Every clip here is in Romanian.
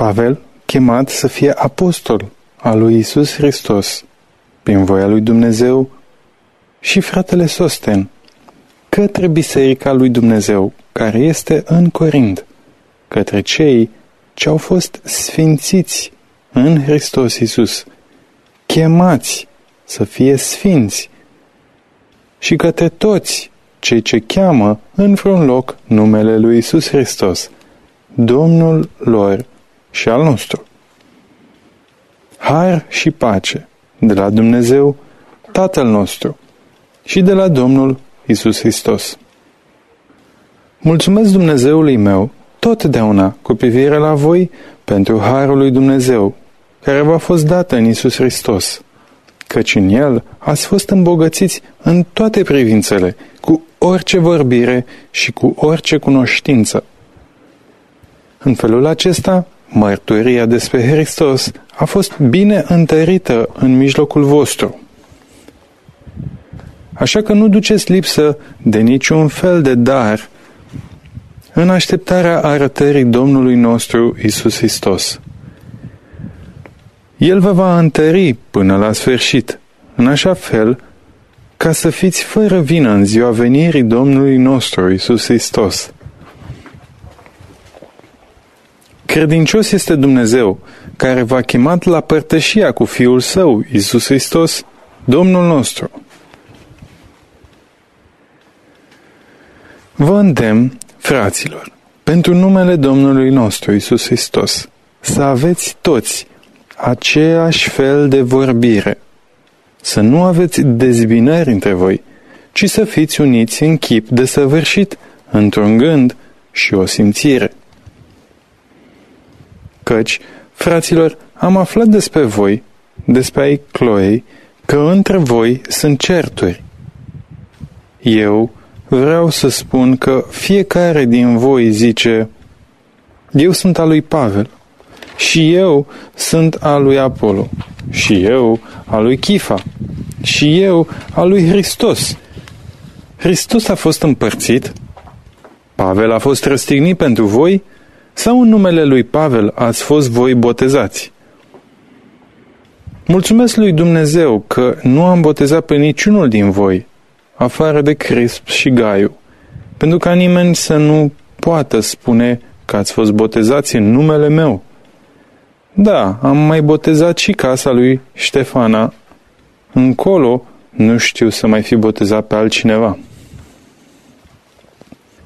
Pavel, chemat să fie apostol al lui Isus Hristos, prin voia lui Dumnezeu, și fratele Sosten, către Biserica lui Dumnezeu, care este în Corind, către cei ce au fost sfințiți în Hristos Isus, chemați să fie sfinți, și către toți cei ce cheamă în vreun loc numele lui Isus Hristos, Domnul lor și al nostru. Har și pace de la Dumnezeu, Tatăl nostru, și de la Domnul Isus Hristos. Mulțumesc Dumnezeului meu totdeauna cu privire la voi pentru Harul lui Dumnezeu, care v-a fost dat în Isus Hristos, căci în El ați fost îmbogățiți în toate privințele, cu orice vorbire și cu orice cunoștință. În felul acesta, mărturia despre Hristos a fost bine întărită în mijlocul vostru. Așa că nu duceți lipsă de niciun fel de dar în așteptarea arătării Domnului nostru Isus Hristos. El vă va întări până la sfârșit, în așa fel ca să fiți fără vină în ziua venirii Domnului nostru Isus Hristos. Credincios este Dumnezeu, care v-a chemat la părtășia cu Fiul Său, Isus Hristos, Domnul nostru. Vă îndemn, fraților, pentru numele Domnului nostru Isus Hristos, să aveți toți aceeași fel de vorbire, să nu aveți dezbinări între voi, ci să fiți uniți în chip de săvârșit, într-un gând și o simțire. Căci, fraților, am aflat despre voi, despre ai Chloei, că între voi sunt certuri. Eu vreau să spun că fiecare din voi zice, eu sunt al lui Pavel, și eu sunt al lui Apollo, și eu al lui Chifa, și eu al lui Hristos. Hristos a fost împărțit, Pavel a fost răstignit pentru voi, sau în numele lui Pavel ați fost voi botezați? Mulțumesc lui Dumnezeu că nu am botezat pe niciunul din voi, afară de Crisp și Gaiu, pentru ca nimeni să nu poată spune că ați fost botezați în numele meu. Da, am mai botezat și casa lui Ștefana. Încolo nu știu să mai fi botezat pe altcineva.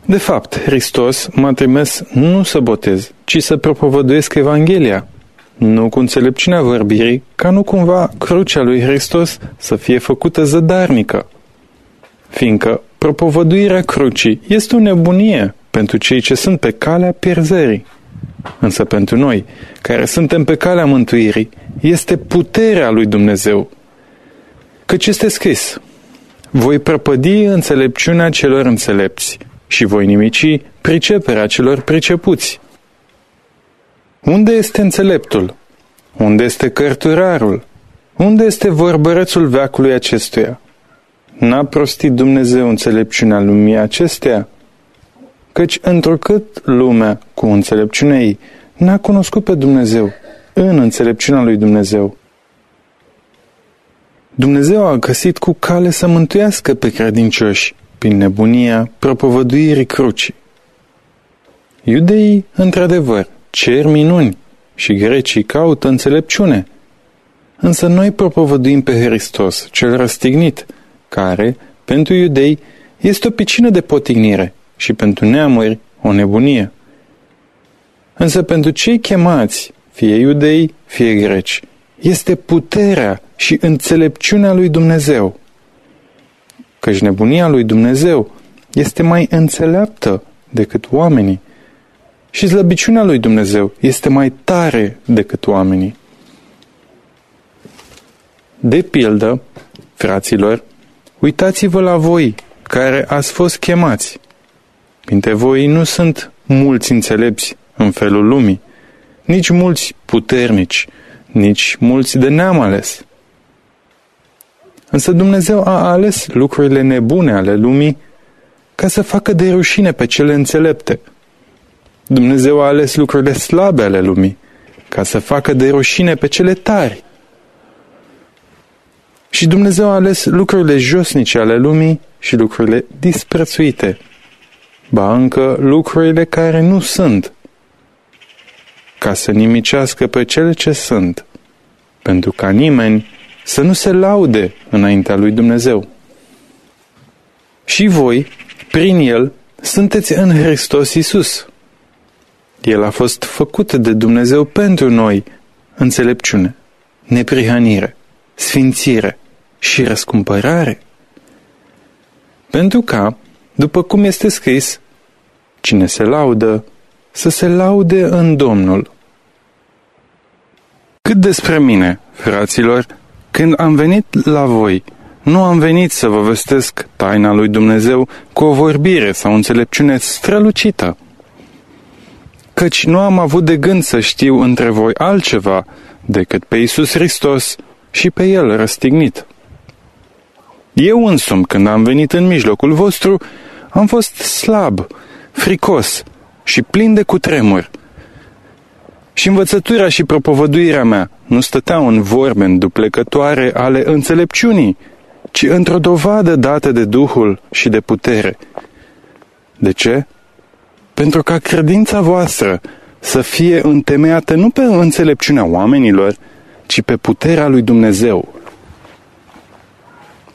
De fapt, Hristos m-a trimis nu să botez, ci să propovăduiesc Evanghelia, nu cu înțelepciunea vorbirii, ca nu cumva crucea lui Hristos să fie făcută zădarnică. Fiindcă propovăduirea crucii este o nebunie pentru cei ce sunt pe calea pierzării. Însă pentru noi, care suntem pe calea mântuirii, este puterea lui Dumnezeu. Căci este scris, voi prăpădi înțelepciunea celor înțelepți și voi nimici priceperea celor pricepuți. Unde este înțeleptul? Unde este cărturarul? Unde este vorbărețul veacului acestuia? N-a prostit Dumnezeu înțelepciunea lumii acestea? Căci întrucât lumea cu înțelepciunea ei n-a cunoscut pe Dumnezeu în înțelepciunea lui Dumnezeu. Dumnezeu a găsit cu cale să mântuiască pe credincioși prin nebunia propovăduirii crucii. Iudeii, într-adevăr, cer minuni și grecii caută înțelepciune. Însă noi propovăduim pe Hristos, cel răstignit, care, pentru iudei, este o picină de potignire și pentru neamuri o nebunie. Însă pentru cei chemați, fie iudei, fie greci, este puterea și înțelepciunea lui Dumnezeu căci nebunia lui Dumnezeu este mai înțeleaptă decât oamenii și slăbiciunea lui Dumnezeu este mai tare decât oamenii. De pildă, fraților, uitați-vă la voi care ați fost chemați. Printre voi nu sunt mulți înțelepți în felul lumii, nici mulți puternici, nici mulți de neam ales. Însă Dumnezeu a ales lucrurile nebune ale lumii ca să facă de rușine pe cele înțelepte. Dumnezeu a ales lucrurile slabe ale lumii ca să facă de rușine pe cele tari. Și Dumnezeu a ales lucrurile josnice ale lumii și lucrurile disprețuite, ba încă lucrurile care nu sunt, ca să nimicească pe cele ce sunt, pentru ca nimeni să nu se laude înaintea lui Dumnezeu. Și voi, prin El, sunteți în Hristos Isus. El a fost făcut de Dumnezeu pentru noi înțelepciune, neprihanire, sfințire și răscumpărare. Pentru ca, după cum este scris, cine se laudă, să se laude în Domnul. Cât despre mine, fraților, când am venit la voi, nu am venit să vă vestesc taina lui Dumnezeu cu o vorbire sau o înțelepciune strălucită. Căci nu am avut de gând să știu între voi altceva decât pe Iisus Hristos și pe El răstignit. Eu însumi, când am venit în mijlocul vostru, am fost slab, fricos și plin de cutremur. Și învățătura și propovăduirea mea nu stăteau în vorbe înduplecătoare ale înțelepciunii, ci într-o dovadă dată de Duhul și de putere. De ce? Pentru ca credința voastră să fie întemeiată nu pe înțelepciunea oamenilor, ci pe puterea lui Dumnezeu.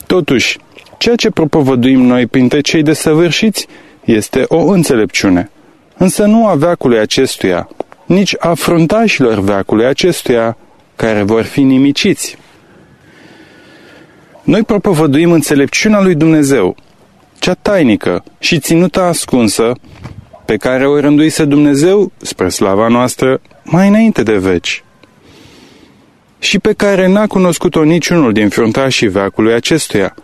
Totuși, ceea ce propovăduim noi printre cei desăvârșiți este o înțelepciune, însă nu a veacului acestuia, nici a fruntașilor veacului acestuia, care vor fi nimiciți. Noi propovăduim înțelepciunea lui Dumnezeu, cea tainică și ținută ascunsă, pe care o rânduise Dumnezeu spre slava noastră mai înainte de veci și pe care n-a cunoscut-o niciunul din fruntașii veacului acestuia,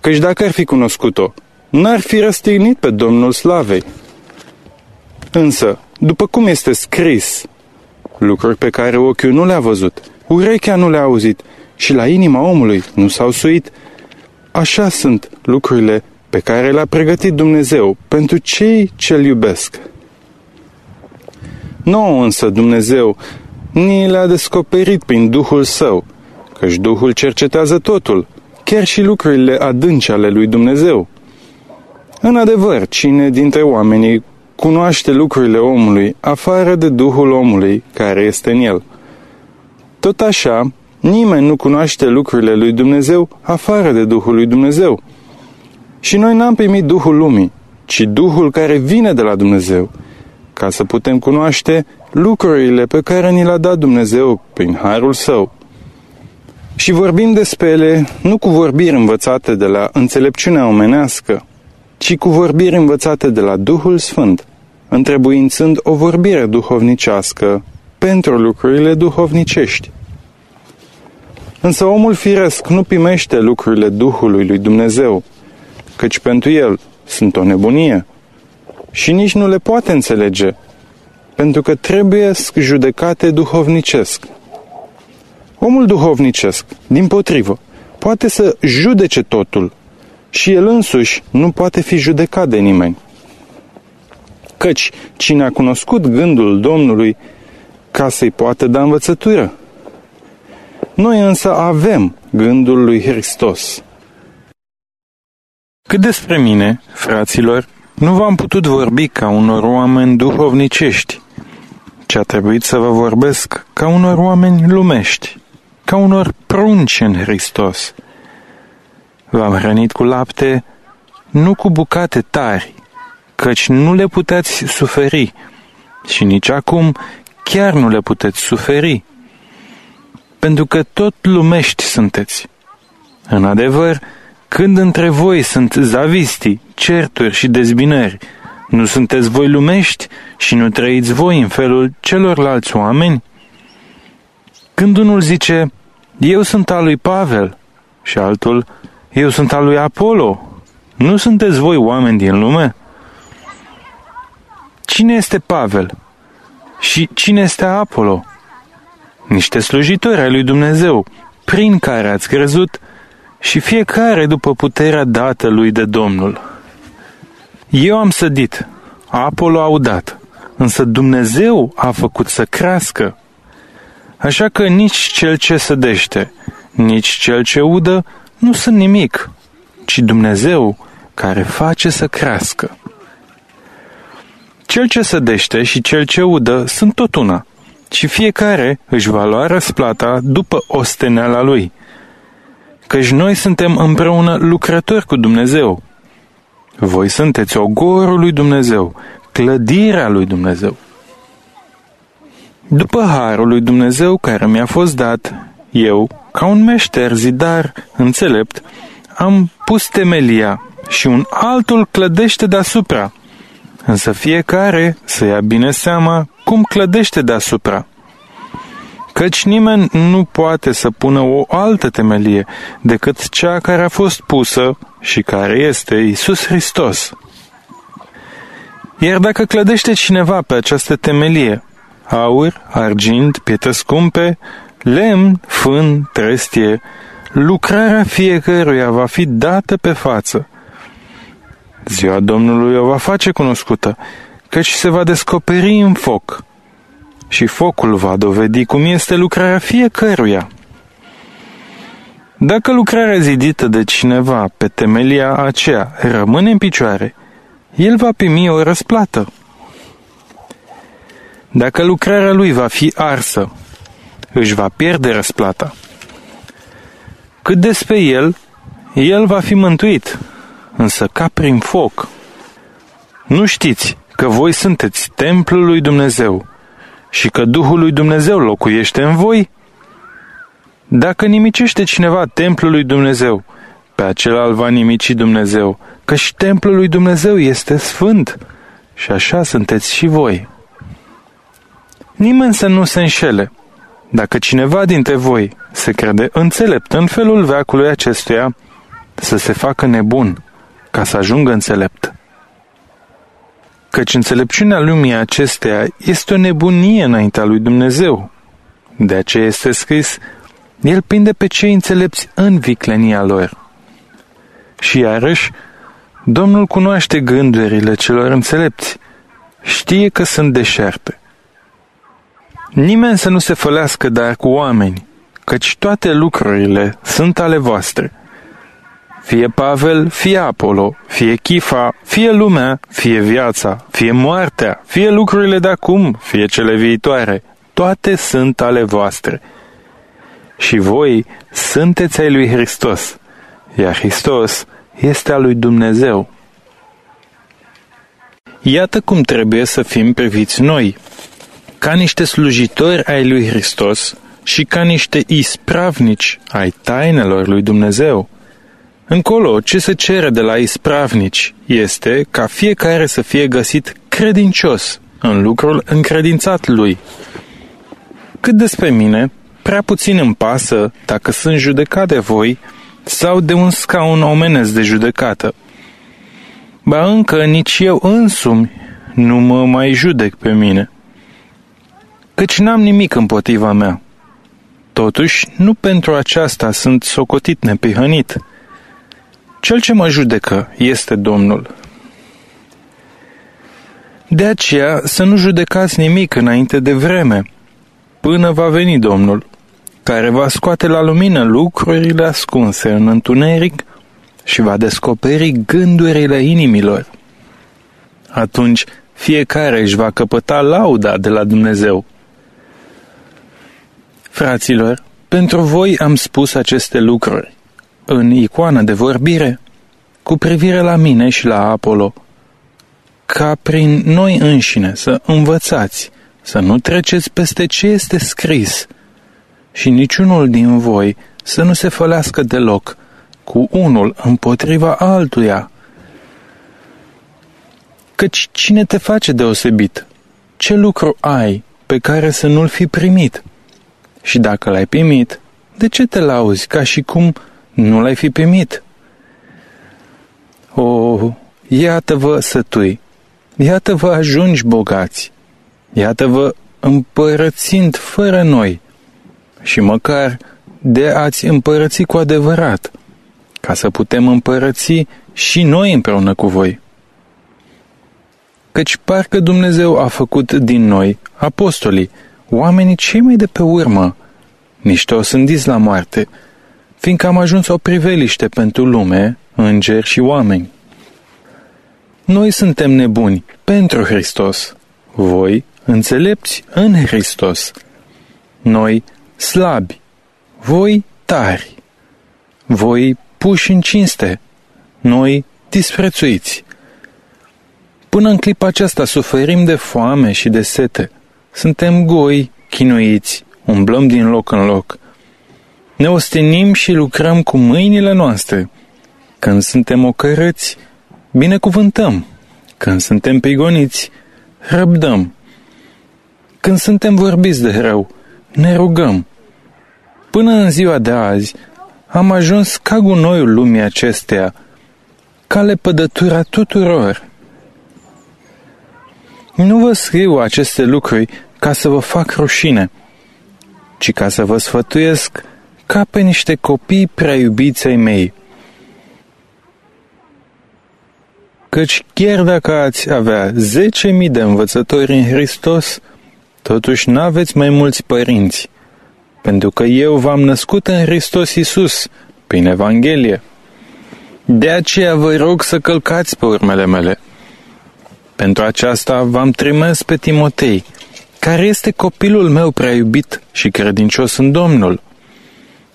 căci dacă ar fi cunoscut-o, n-ar fi răstignit pe Domnul Slavei. Însă, după cum este scris, lucruri pe care ochiul nu le-a văzut, urechea nu le-a auzit și la inima omului nu s-au suit, așa sunt lucrurile pe care le-a pregătit Dumnezeu pentru cei ce-L iubesc. Nouă însă Dumnezeu ni le-a descoperit prin Duhul Său, căci Duhul cercetează totul, chiar și lucrurile adânci ale lui Dumnezeu. În adevăr, cine dintre oamenii cunoaște lucrurile omului afară de Duhul omului care este în el? Tot așa, nimeni nu cunoaște lucrurile lui Dumnezeu afară de Duhul lui Dumnezeu. Și noi n-am primit Duhul lumii, ci Duhul care vine de la Dumnezeu, ca să putem cunoaște lucrurile pe care ni le-a dat Dumnezeu prin harul său. Și vorbim despre ele nu cu vorbiri învățate de la înțelepciunea omenească, ci cu vorbiri învățate de la Duhul Sfânt, întrebuințând o vorbire duhovnicească pentru lucrurile duhovnicești. Însă omul firesc nu primește lucrurile Duhului lui Dumnezeu, căci pentru el sunt o nebunie și nici nu le poate înțelege, pentru că trebuie judecate duhovnicesc. Omul duhovnicesc, din potrivă, poate să judece totul și el însuși nu poate fi judecat de nimeni. Căci cine a cunoscut gândul Domnului ca să-i poată da învățătură? Noi însă avem gândul lui Hristos. Cât despre mine, fraților, nu v-am putut vorbi ca unor oameni duhovnicești, ci a trebuit să vă vorbesc ca unor oameni lumești, ca unor prunci în Hristos. V-am hrănit cu lapte, nu cu bucate tari, căci nu le puteți suferi și nici acum chiar nu le puteți suferi, pentru că tot lumești sunteți. În adevăr, când între voi sunt zavisti, certuri și dezbinări, nu sunteți voi lumești și nu trăiți voi în felul celorlalți oameni? Când unul zice, eu sunt al lui Pavel și altul, eu sunt al lui Apollo, nu sunteți voi oameni din lume? Cine este Pavel? Și cine este Apollo? Niște slujitori ai lui Dumnezeu, prin care ați crezut și fiecare după puterea dată lui de Domnul. Eu am sădit, Apollo a udat, însă Dumnezeu a făcut să crească. Așa că nici cel ce sădește, nici cel ce udă nu sunt nimic, ci Dumnezeu care face să crească. Cel ce sădește și cel ce udă sunt tot una, și fiecare își va lua răsplata după osteneala lui. Căci noi suntem împreună lucrători cu Dumnezeu. Voi sunteți ogorul lui Dumnezeu, clădirea lui Dumnezeu. După harul lui Dumnezeu care mi-a fost dat, eu, ca un meșter zidar înțelept, am pus temelia și un altul clădește deasupra. Însă fiecare să ia bine seama cum clădește deasupra. Căci nimeni nu poate să pună o altă temelie decât cea care a fost pusă și care este Isus Hristos. Iar dacă clădește cineva pe această temelie, aur, argint, pietre scumpe, lemn, fân, trestie, lucrarea fiecăruia va fi dată pe față. Ziua Domnului o va face cunoscută, căci se va descoperi în foc și focul va dovedi cum este lucrarea fiecăruia. Dacă lucrarea zidită de cineva pe temelia aceea rămâne în picioare, el va primi o răsplată. Dacă lucrarea lui va fi arsă, își va pierde răsplata. Cât despre el, el va fi mântuit, însă ca prin foc. Nu știți că voi sunteți templul lui Dumnezeu și că Duhul lui Dumnezeu locuiește în voi? Dacă nimicește cineva templul lui Dumnezeu, pe acela îl va nimici Dumnezeu, și templul lui Dumnezeu este sfânt și așa sunteți și voi. Nimeni să nu se înșele. Dacă cineva dintre voi se crede înțelept în felul veacului acestuia, să se facă nebun, ca să ajungă înțelept. Căci înțelepciunea lumii acesteia este o nebunie înaintea lui Dumnezeu. De aceea este scris, El prinde pe cei înțelepți în viclenia lor. Și iarăși, Domnul cunoaște gândurile celor înțelepți, știe că sunt deșerte. Nimeni să nu se fălească dar cu oameni, căci toate lucrurile sunt ale voastre. Fie Pavel, fie Apollo, fie Chifa, fie lumea, fie viața, fie moartea, fie lucrurile de acum, fie cele viitoare, toate sunt ale voastre. Și voi sunteți ai lui Hristos, iar Hristos este al lui Dumnezeu. Iată cum trebuie să fim priviți noi, ca niște slujitori ai lui Hristos și ca niște ispravnici ai tainelor lui Dumnezeu. Încolo, ce se cere de la ispravnici este ca fiecare să fie găsit credincios în lucrul încredințat lui. Cât despre mine, prea puțin îmi pasă dacă sunt judecat de voi sau de un scaun omenesc de judecată. Ba încă nici eu însumi nu mă mai judec pe mine căci n-am nimic împotriva mea. Totuși, nu pentru aceasta sunt socotit nepihănit. Cel ce mă judecă este Domnul. De aceea să nu judecați nimic înainte de vreme, până va veni Domnul, care va scoate la lumină lucrurile ascunse în întuneric și va descoperi gândurile inimilor. Atunci fiecare își va căpăta lauda de la Dumnezeu. Fraților, pentru voi am spus aceste lucruri, în icoană de vorbire, cu privire la mine și la Apollo, ca prin noi înșine să învățați, să nu treceți peste ce este scris și niciunul din voi să nu se fălească deloc cu unul împotriva altuia. Căci cine te face deosebit? Ce lucru ai pe care să nu-l fi primit? Și dacă l-ai primit, de ce te lauzi ca și cum nu l-ai fi primit? O, iată-vă sătui, iată-vă ajungi bogați, iată-vă împărățind fără noi și măcar de ați împărăți cu adevărat, ca să putem împărăți și noi împreună cu voi. Căci parcă Dumnezeu a făcut din noi, apostolii, oamenii cei mai de pe urmă, niște osândiți la moarte, fiindcă am ajuns o priveliște pentru lume, îngeri și oameni. Noi suntem nebuni pentru Hristos, voi înțelepți în Hristos, noi slabi, voi tari, voi puși în cinste, noi disprețuiți. Până în clipa aceasta suferim de foame și de sete. Suntem goi, chinuiți, umblăm din loc în loc. Ne ostenim și lucrăm cu mâinile noastre. Când suntem ocărăți, binecuvântăm. Când suntem prigoniți, răbdăm. Când suntem vorbiți de rău, ne rugăm. Până în ziua de azi, am ajuns ca gunoiul lumii acesteia, ca lepădătura tuturor. Nu vă scriu aceste lucruri ca să vă fac rușine, ci ca să vă sfătuiesc ca pe niște copii prea iubiți ai mei. Căci chiar dacă ați avea zece mii de învățători în Hristos, totuși n-aveți mai mulți părinți, pentru că eu v-am născut în Hristos Iisus, prin Evanghelie. De aceea vă rog să călcați pe urmele mele. Pentru aceasta v-am trimis pe Timotei, care este copilul meu prea iubit și credincios în Domnul.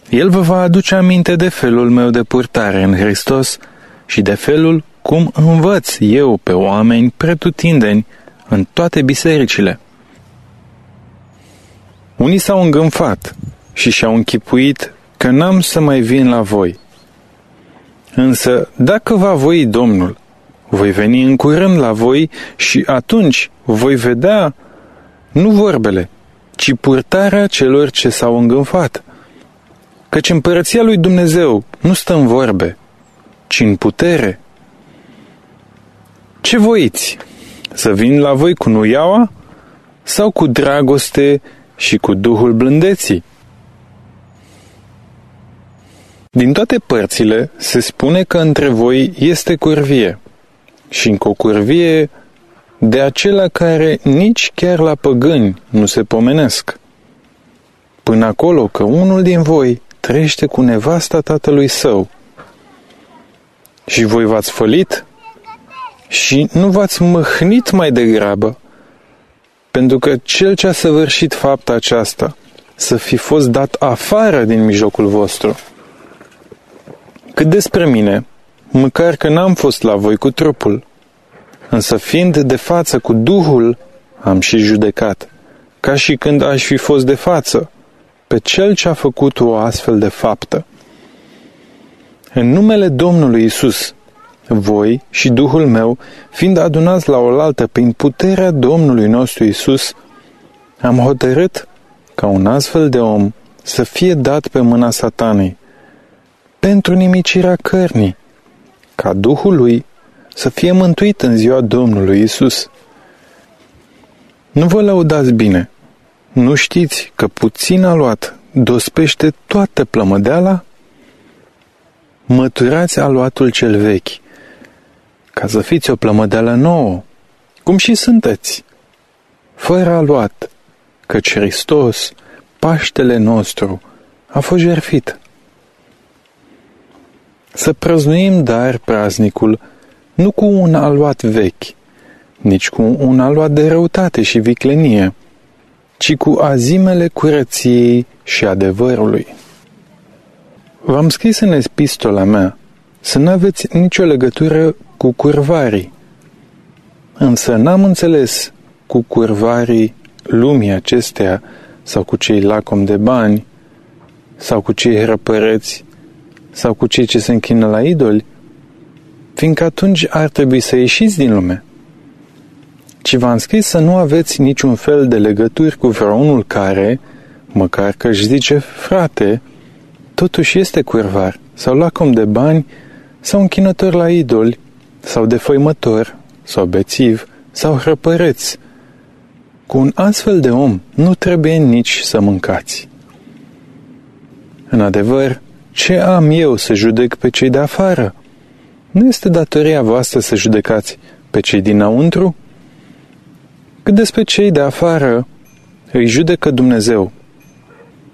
El vă va aduce aminte de felul meu de purtare în Hristos și de felul cum învăț eu pe oameni pretutindeni în toate bisericile. Unii s-au îngânfat și și-au închipuit că n-am să mai vin la voi. Însă, dacă va voi Domnul, voi veni în curând la voi și atunci voi vedea nu vorbele, ci purtarea celor ce s-au îngânfat. Căci împărăția lui Dumnezeu nu stă în vorbe, ci în putere. Ce voiți? Să vin la voi cu nuiaua sau cu dragoste și cu Duhul blândeții? Din toate părțile se spune că între voi este curvie și încă o curvie de acela care nici chiar la păgâni nu se pomenesc. Până acolo că unul din voi trăiește cu nevasta tatălui său. Și voi v-ați fălit și nu v-ați măhnit mai degrabă, pentru că cel ce a săvârșit fapta aceasta să fi fost dat afară din mijlocul vostru. Cât despre mine, măcar că n-am fost la voi cu trupul, însă fiind de față cu Duhul, am și judecat, ca și când aș fi fost de față, pe cel ce a făcut o astfel de faptă. În numele Domnului Isus, voi și Duhul meu, fiind adunați la oaltă prin puterea Domnului nostru Isus, am hotărât ca un astfel de om să fie dat pe mâna satanei, pentru nimicirea cărnii, ca Duhul lui să fie mântuit în ziua Domnului Isus. Nu vă lăudați bine. Nu știți că puțin aluat dospește toată plămădeala? Măturați aluatul cel vechi, ca să fiți o plămădeală nouă, cum și sunteți, fără aluat, căci Hristos, Paștele nostru, a fost jerfit. Să prăznuim dar praznicul nu cu un aluat vechi, nici cu un aluat de răutate și viclenie, ci cu azimele curăției și adevărului. V-am scris în epistola mea să nu aveți nicio legătură cu curvarii, însă n-am înțeles cu curvarii lumii acestea sau cu cei lacom de bani sau cu cei răpăreți sau cu cei ce se închină la idoli, fiindcă atunci ar trebui să ieșiți din lume. Ci v-am scris să nu aveți niciun fel de legături cu vreunul care, măcar că își zice frate, totuși este curvar sau lacom de bani sau închinător la idoli sau defăimător sau bețiv sau hrăpăreț. Cu un astfel de om nu trebuie nici să mâncați. În adevăr, ce am eu să judec pe cei de afară? Nu este datoria voastră să judecați pe cei dinăuntru? Cât despre cei de afară, îi judecă Dumnezeu.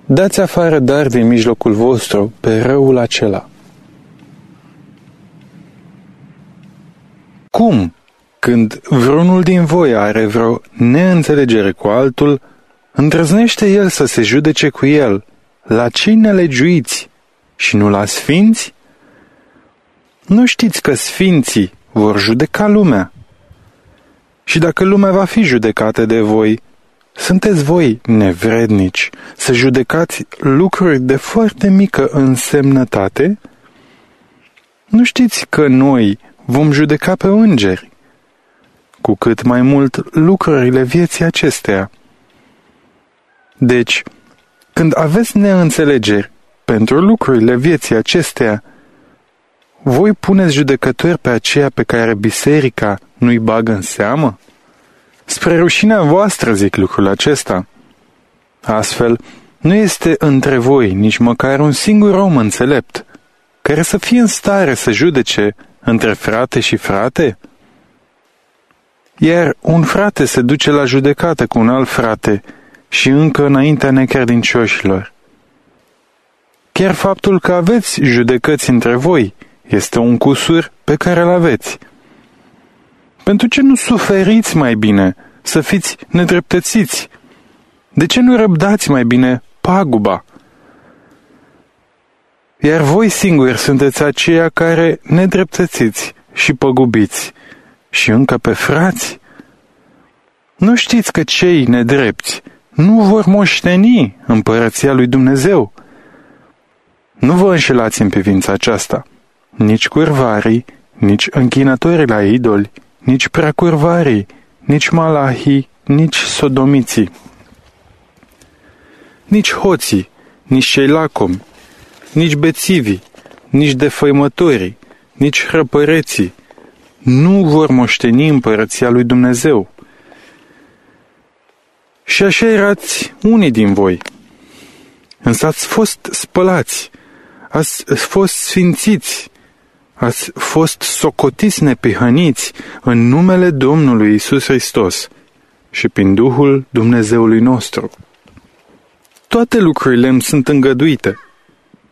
Dați afară dar din mijlocul vostru pe răul acela. Cum, când vreunul din voi are vreo neînțelegere cu altul, îndrăznește el să se judece cu el la cei nelegiuiți și nu la sfinți? Nu știți că sfinții vor judeca lumea? Și dacă lumea va fi judecată de voi, sunteți voi nevrednici să judecați lucruri de foarte mică însemnătate? Nu știți că noi vom judeca pe îngeri, cu cât mai mult lucrurile vieții acesteia. Deci, când aveți neînțelegeri pentru lucrurile vieții acesteia, voi puneți judecători pe aceea pe care biserica nu-i bagă în seamă? Spre rușinea voastră zic lucrul acesta. Astfel, nu este între voi nici măcar un singur om înțelept, care să fie în stare să judece între frate și frate? Iar un frate se duce la judecată cu un alt frate și încă înaintea necredincioșilor. Chiar faptul că aveți judecăți între voi este un cusur pe care îl aveți. Pentru ce nu suferiți mai bine să fiți nedreptățiți? De ce nu răbdați mai bine paguba? Iar voi singuri sunteți aceia care nedreptățiți și păgubiți și încă pe frați? Nu știți că cei nedrepți nu vor moșteni împărăția lui Dumnezeu? Nu vă înșelați în privința aceasta. Nici curvarii, nici închinătorii la idoli, nici preacurvarii, nici malahii, nici sodomiții, nici hoții, nici cei lacomi, nici bețivii, nici defăimătorii, nici hrăpăreții, nu vor moșteni împărăția lui Dumnezeu. Și așa erați unii din voi. Însă ați fost spălați, ați fost sfințiți, ați fost socotiți nepihăniți în numele Domnului Isus Hristos și prin Duhul Dumnezeului nostru. Toate lucrurile îmi sunt îngăduite,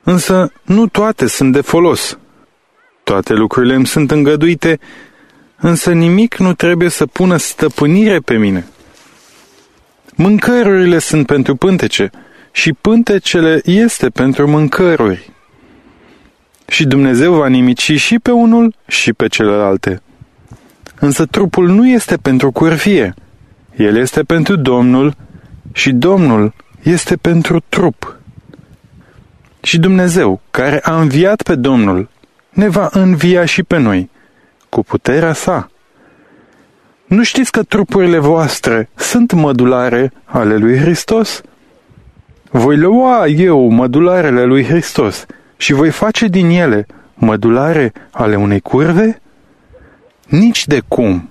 însă nu toate sunt de folos. Toate lucrurile îmi sunt îngăduite, însă nimic nu trebuie să pună stăpânire pe mine. Mâncărurile sunt pentru pântece și pântecele este pentru mâncăruri. Și Dumnezeu va nimici și pe unul și pe celelalte. Însă trupul nu este pentru curvie, el este pentru Domnul și Domnul este pentru trup. Și Dumnezeu, care a înviat pe Domnul, ne va învia și pe noi, cu puterea sa. Nu știți că trupurile voastre sunt mădulare ale lui Hristos? Voi lua eu mădularele lui Hristos și voi face din ele mădulare ale unei curve? Nici de cum.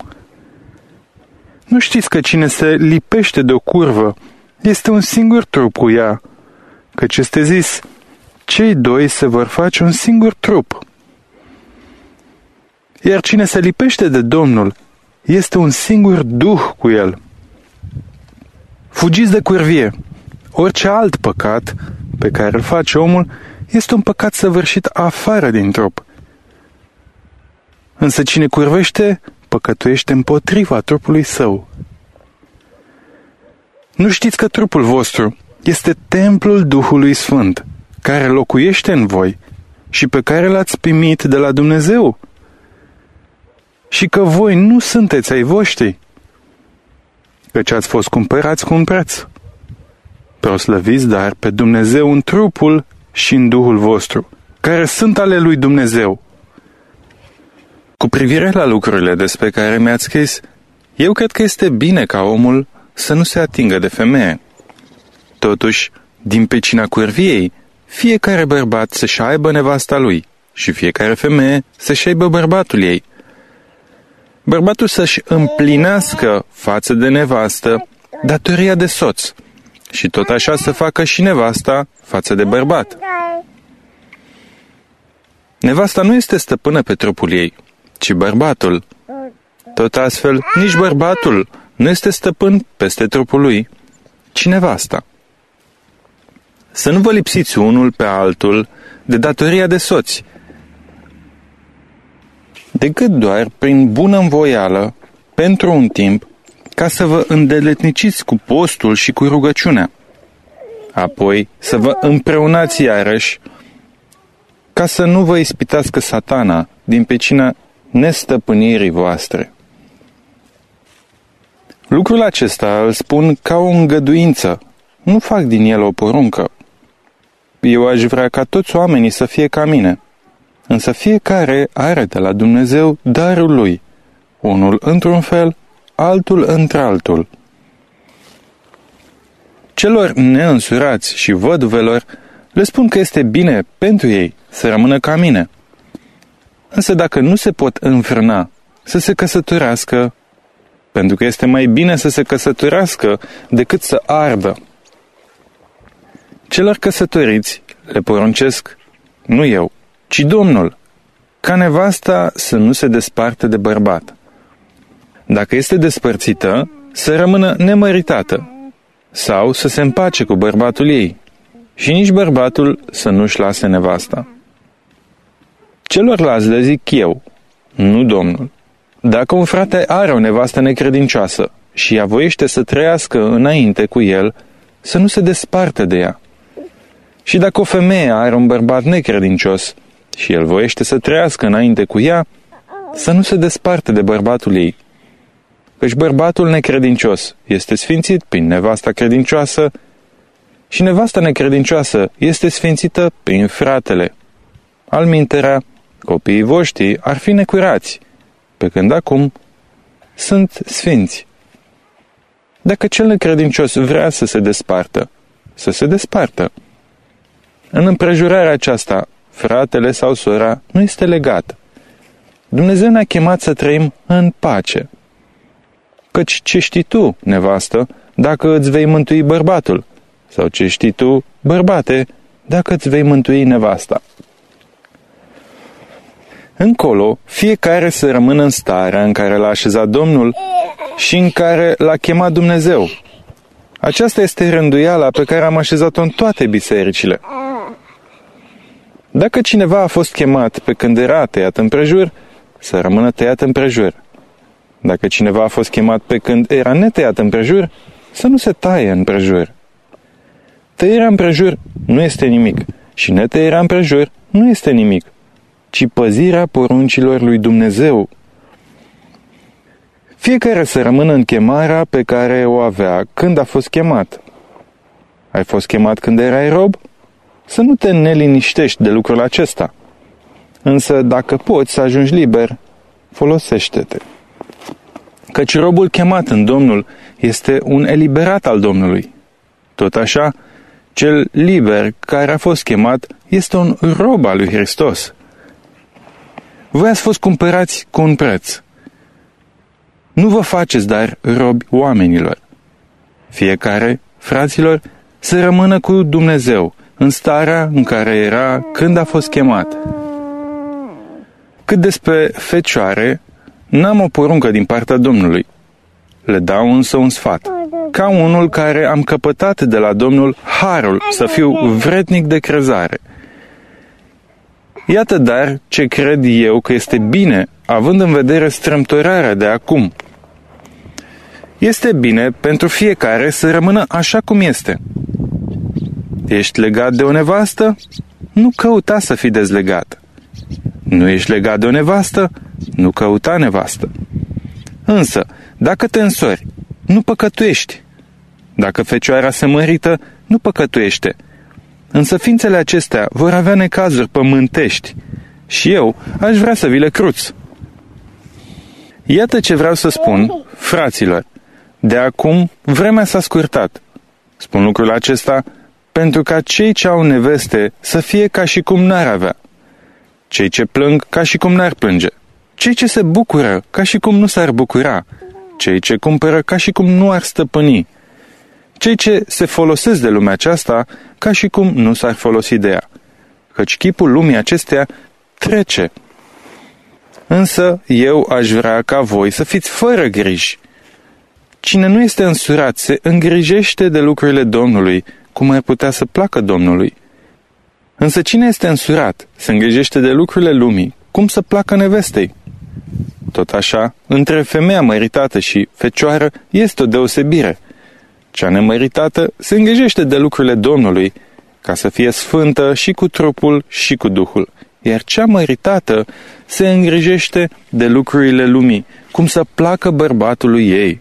Nu știți că cine se lipește de o curvă este un singur trup cu ea, căci este zis, cei doi se vor face un singur trup. Iar cine se lipește de Domnul este un singur duh cu el. Fugiți de curvie. Orice alt păcat pe care îl face omul este un păcat săvârșit afară din trup. Însă cine curvește, păcătuiește împotriva trupului său. Nu știți că trupul vostru este templul Duhului Sfânt, care locuiește în voi și pe care l-ați primit de la Dumnezeu și că voi nu sunteți ai voștri, căci ați fost cumpărați cu un preț. Proslăviți dar pe Dumnezeu în trupul și în Duhul vostru, care sunt ale lui Dumnezeu. Cu privire la lucrurile despre care mi-ați scris, eu cred că este bine ca omul să nu se atingă de femeie. Totuși, din pecina curviei, fiecare bărbat să-și aibă nevasta lui și fiecare femeie să-și aibă bărbatul ei. Bărbatul să-și împlinească față de nevastă datoria de soț și tot așa să facă și nevasta față de bărbat. Nevasta nu este stăpână pe trupul ei, ci bărbatul. Tot astfel, nici bărbatul nu este stăpân peste trupul lui, ci nevasta. Să nu vă lipsiți unul pe altul de datoria de soți, decât doar prin bună învoială, pentru un timp, ca să vă îndeletniciți cu postul și cu rugăciunea. Apoi să vă împreunați iarăși, ca să nu vă ispitească satana din pecina nestăpânirii voastre. Lucrul acesta îl spun ca o îngăduință, nu fac din el o poruncă. Eu aș vrea ca toți oamenii să fie ca mine, însă fiecare are de la Dumnezeu darul lui, unul într-un fel, altul într-altul. Celor neînsurați și văduvelor le spun că este bine pentru ei să rămână ca mine. Însă dacă nu se pot înfrâna, să se căsătorească, pentru că este mai bine să se căsătorească decât să ardă. Celor căsătoriți le poruncesc, nu eu, ci Domnul, ca nevasta să nu se desparte de bărbat. Dacă este despărțită, să rămână nemăritată sau să se împace cu bărbatul ei și nici bărbatul să nu-și lase nevasta. Celorlalți le zic eu, nu Domnul. Dacă un frate are o nevastă necredincioasă și ea voiește să trăiască înainte cu el, să nu se desparte de ea. Și dacă o femeie are un bărbat necredincios și el voiește să trăiască înainte cu ea, să nu se desparte de bărbatul ei. Căci bărbatul necredincios este sfințit prin nevasta credincioasă și nevasta necredincioasă este sfințită prin fratele. Al minterea, copiii voștri ar fi necurați, pe când acum sunt sfinți. Dacă cel necredincios vrea să se despartă, să se despartă. În împrejurarea aceasta, fratele sau sora nu este legat. Dumnezeu ne-a chemat să trăim în pace. Căci ce știi tu, nevastă, dacă îți vei mântui bărbatul? Sau ce știi tu, bărbate, dacă îți vei mântui nevasta? Încolo, fiecare să rămână în starea în care l-a așezat Domnul și în care l-a chemat Dumnezeu. Aceasta este rânduiala pe care am așezat-o în toate bisericile. Dacă cineva a fost chemat pe când era tăiat împrejur, să rămână tăiat împrejur. Dacă cineva a fost chemat pe când era netăiat împrejur, să nu se taie împrejur. Tăierea împrejur nu este nimic și netăierea împrejur nu este nimic, ci păzirea poruncilor lui Dumnezeu. Fiecare să rămână în chemarea pe care o avea când a fost chemat. Ai fost chemat când erai rob? Să nu te neliniștești de lucrul acesta. Însă, dacă poți să ajungi liber, folosește-te. Căci robul chemat în Domnul este un eliberat al Domnului. Tot așa, cel liber care a fost chemat este un rob al lui Hristos. Voi ați fost cumpărați cu un preț. Nu vă faceți, dar, robi oamenilor. Fiecare, fraților, să rămână cu Dumnezeu, în starea în care era când a fost chemat. Cât despre fecioare, n-am o poruncă din partea Domnului. Le dau însă un sfat. Ca unul care am căpătat de la Domnul harul să fiu vrednic de crezare. Iată dar ce cred eu că este bine, având în vedere strâmtorarea de acum. Este bine pentru fiecare să rămână așa cum este, Ești legat de o nevastă? Nu căuta să fii dezlegat. Nu ești legat de o nevastă? Nu căuta nevastă. Însă, dacă te însori, nu păcătuiești. Dacă fecioara se mărită, nu păcătuiește. Însă ființele acestea vor avea necazuri pământești și eu aș vrea să vi le cruț. Iată ce vreau să spun, fraților. De acum, vremea s-a scurtat. Spun lucrul acesta pentru ca cei ce au neveste să fie ca și cum n-ar avea, cei ce plâng ca și cum n-ar plânge, cei ce se bucură ca și cum nu s-ar bucura, cei ce cumpără ca și cum nu ar stăpâni, cei ce se folosesc de lumea aceasta ca și cum nu s-ar folosi de ea, căci chipul lumii acesteia trece. Însă eu aș vrea ca voi să fiți fără griji, Cine nu este însurat se îngrijește de lucrurile Domnului, cum ar putea să placă Domnului. Însă cine este însurat se îngrijește de lucrurile lumii, cum să placă nevestei. Tot așa, între femeia măritată și fecioară este o deosebire. Cea nemăritată se îngrijește de lucrurile Domnului, ca să fie sfântă și cu trupul și cu duhul, iar cea măritată se îngrijește de lucrurile lumii, cum să placă bărbatului ei.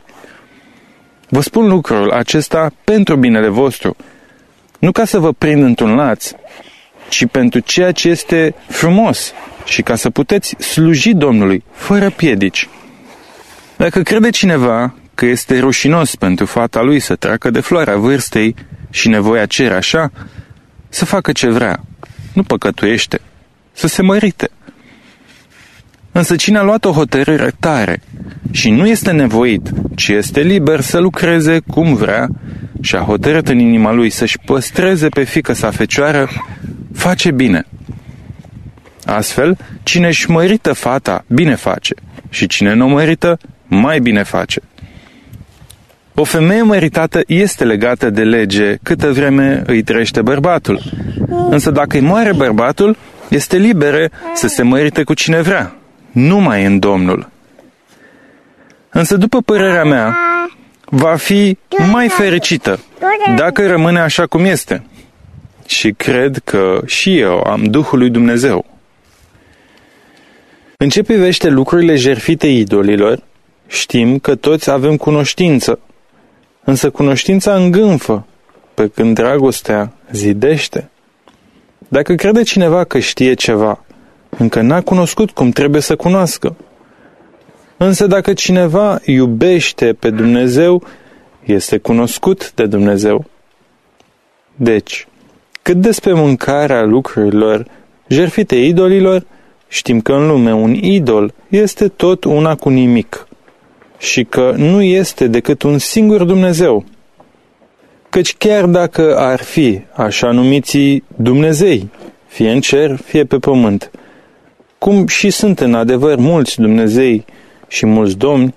Vă spun lucrul acesta pentru binele vostru, nu ca să vă prind într-un laț, ci pentru ceea ce este frumos și ca să puteți sluji Domnului fără piedici. Dacă crede cineva că este rușinos pentru fata lui să treacă de floarea vârstei și nevoia cere așa, să facă ce vrea, nu păcătuiește, să se mărite. Însă cine a luat o hotărâre tare și nu este nevoit, ci este liber să lucreze cum vrea și a hotărât în inima lui să-și păstreze pe fică sa fecioară, face bine. Astfel, cine își mărită fata, bine face, și cine nu mărită, mai bine face. O femeie măritată este legată de lege câtă vreme îi trăiește bărbatul. Însă dacă îi moare bărbatul, este liberă să se mărite cu cine vrea, numai în Domnul. Însă, după părerea mea, va fi mai fericită dacă rămâne așa cum este. Și cred că și eu am Duhul lui Dumnezeu. În ce privește lucrurile jerfite idolilor, știm că toți avem cunoștință. Însă cunoștința îngânfă, pe când dragostea zidește. Dacă crede cineva că știe ceva, încă n-a cunoscut cum trebuie să cunoască. Însă dacă cineva iubește pe Dumnezeu, este cunoscut de Dumnezeu. Deci, cât despre mâncarea lucrurilor jerfite idolilor, știm că în lume un idol este tot una cu nimic și că nu este decât un singur Dumnezeu. Căci chiar dacă ar fi așa numiții Dumnezei, fie în cer, fie pe pământ, cum și sunt în adevăr mulți Dumnezei și mulți domni,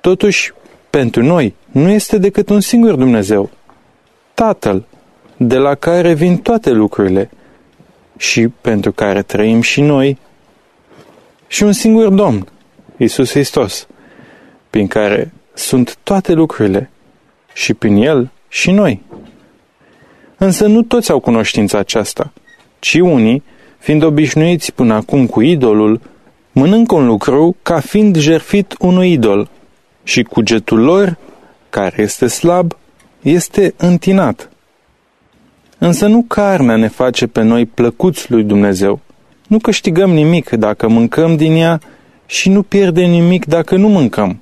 totuși, pentru noi, nu este decât un singur Dumnezeu, Tatăl, de la care vin toate lucrurile și pentru care trăim și noi, și un singur Domn, Isus Hristos, prin care sunt toate lucrurile și prin El și noi. Însă nu toți au cunoștința aceasta, ci unii, fiind obișnuiți până acum cu idolul, mănâncă un lucru ca fiind jerfit unui idol și cugetul lor, care este slab, este întinat. Însă nu carnea ne face pe noi plăcuți lui Dumnezeu. Nu câștigăm nimic dacă mâncăm din ea și nu pierdem nimic dacă nu mâncăm.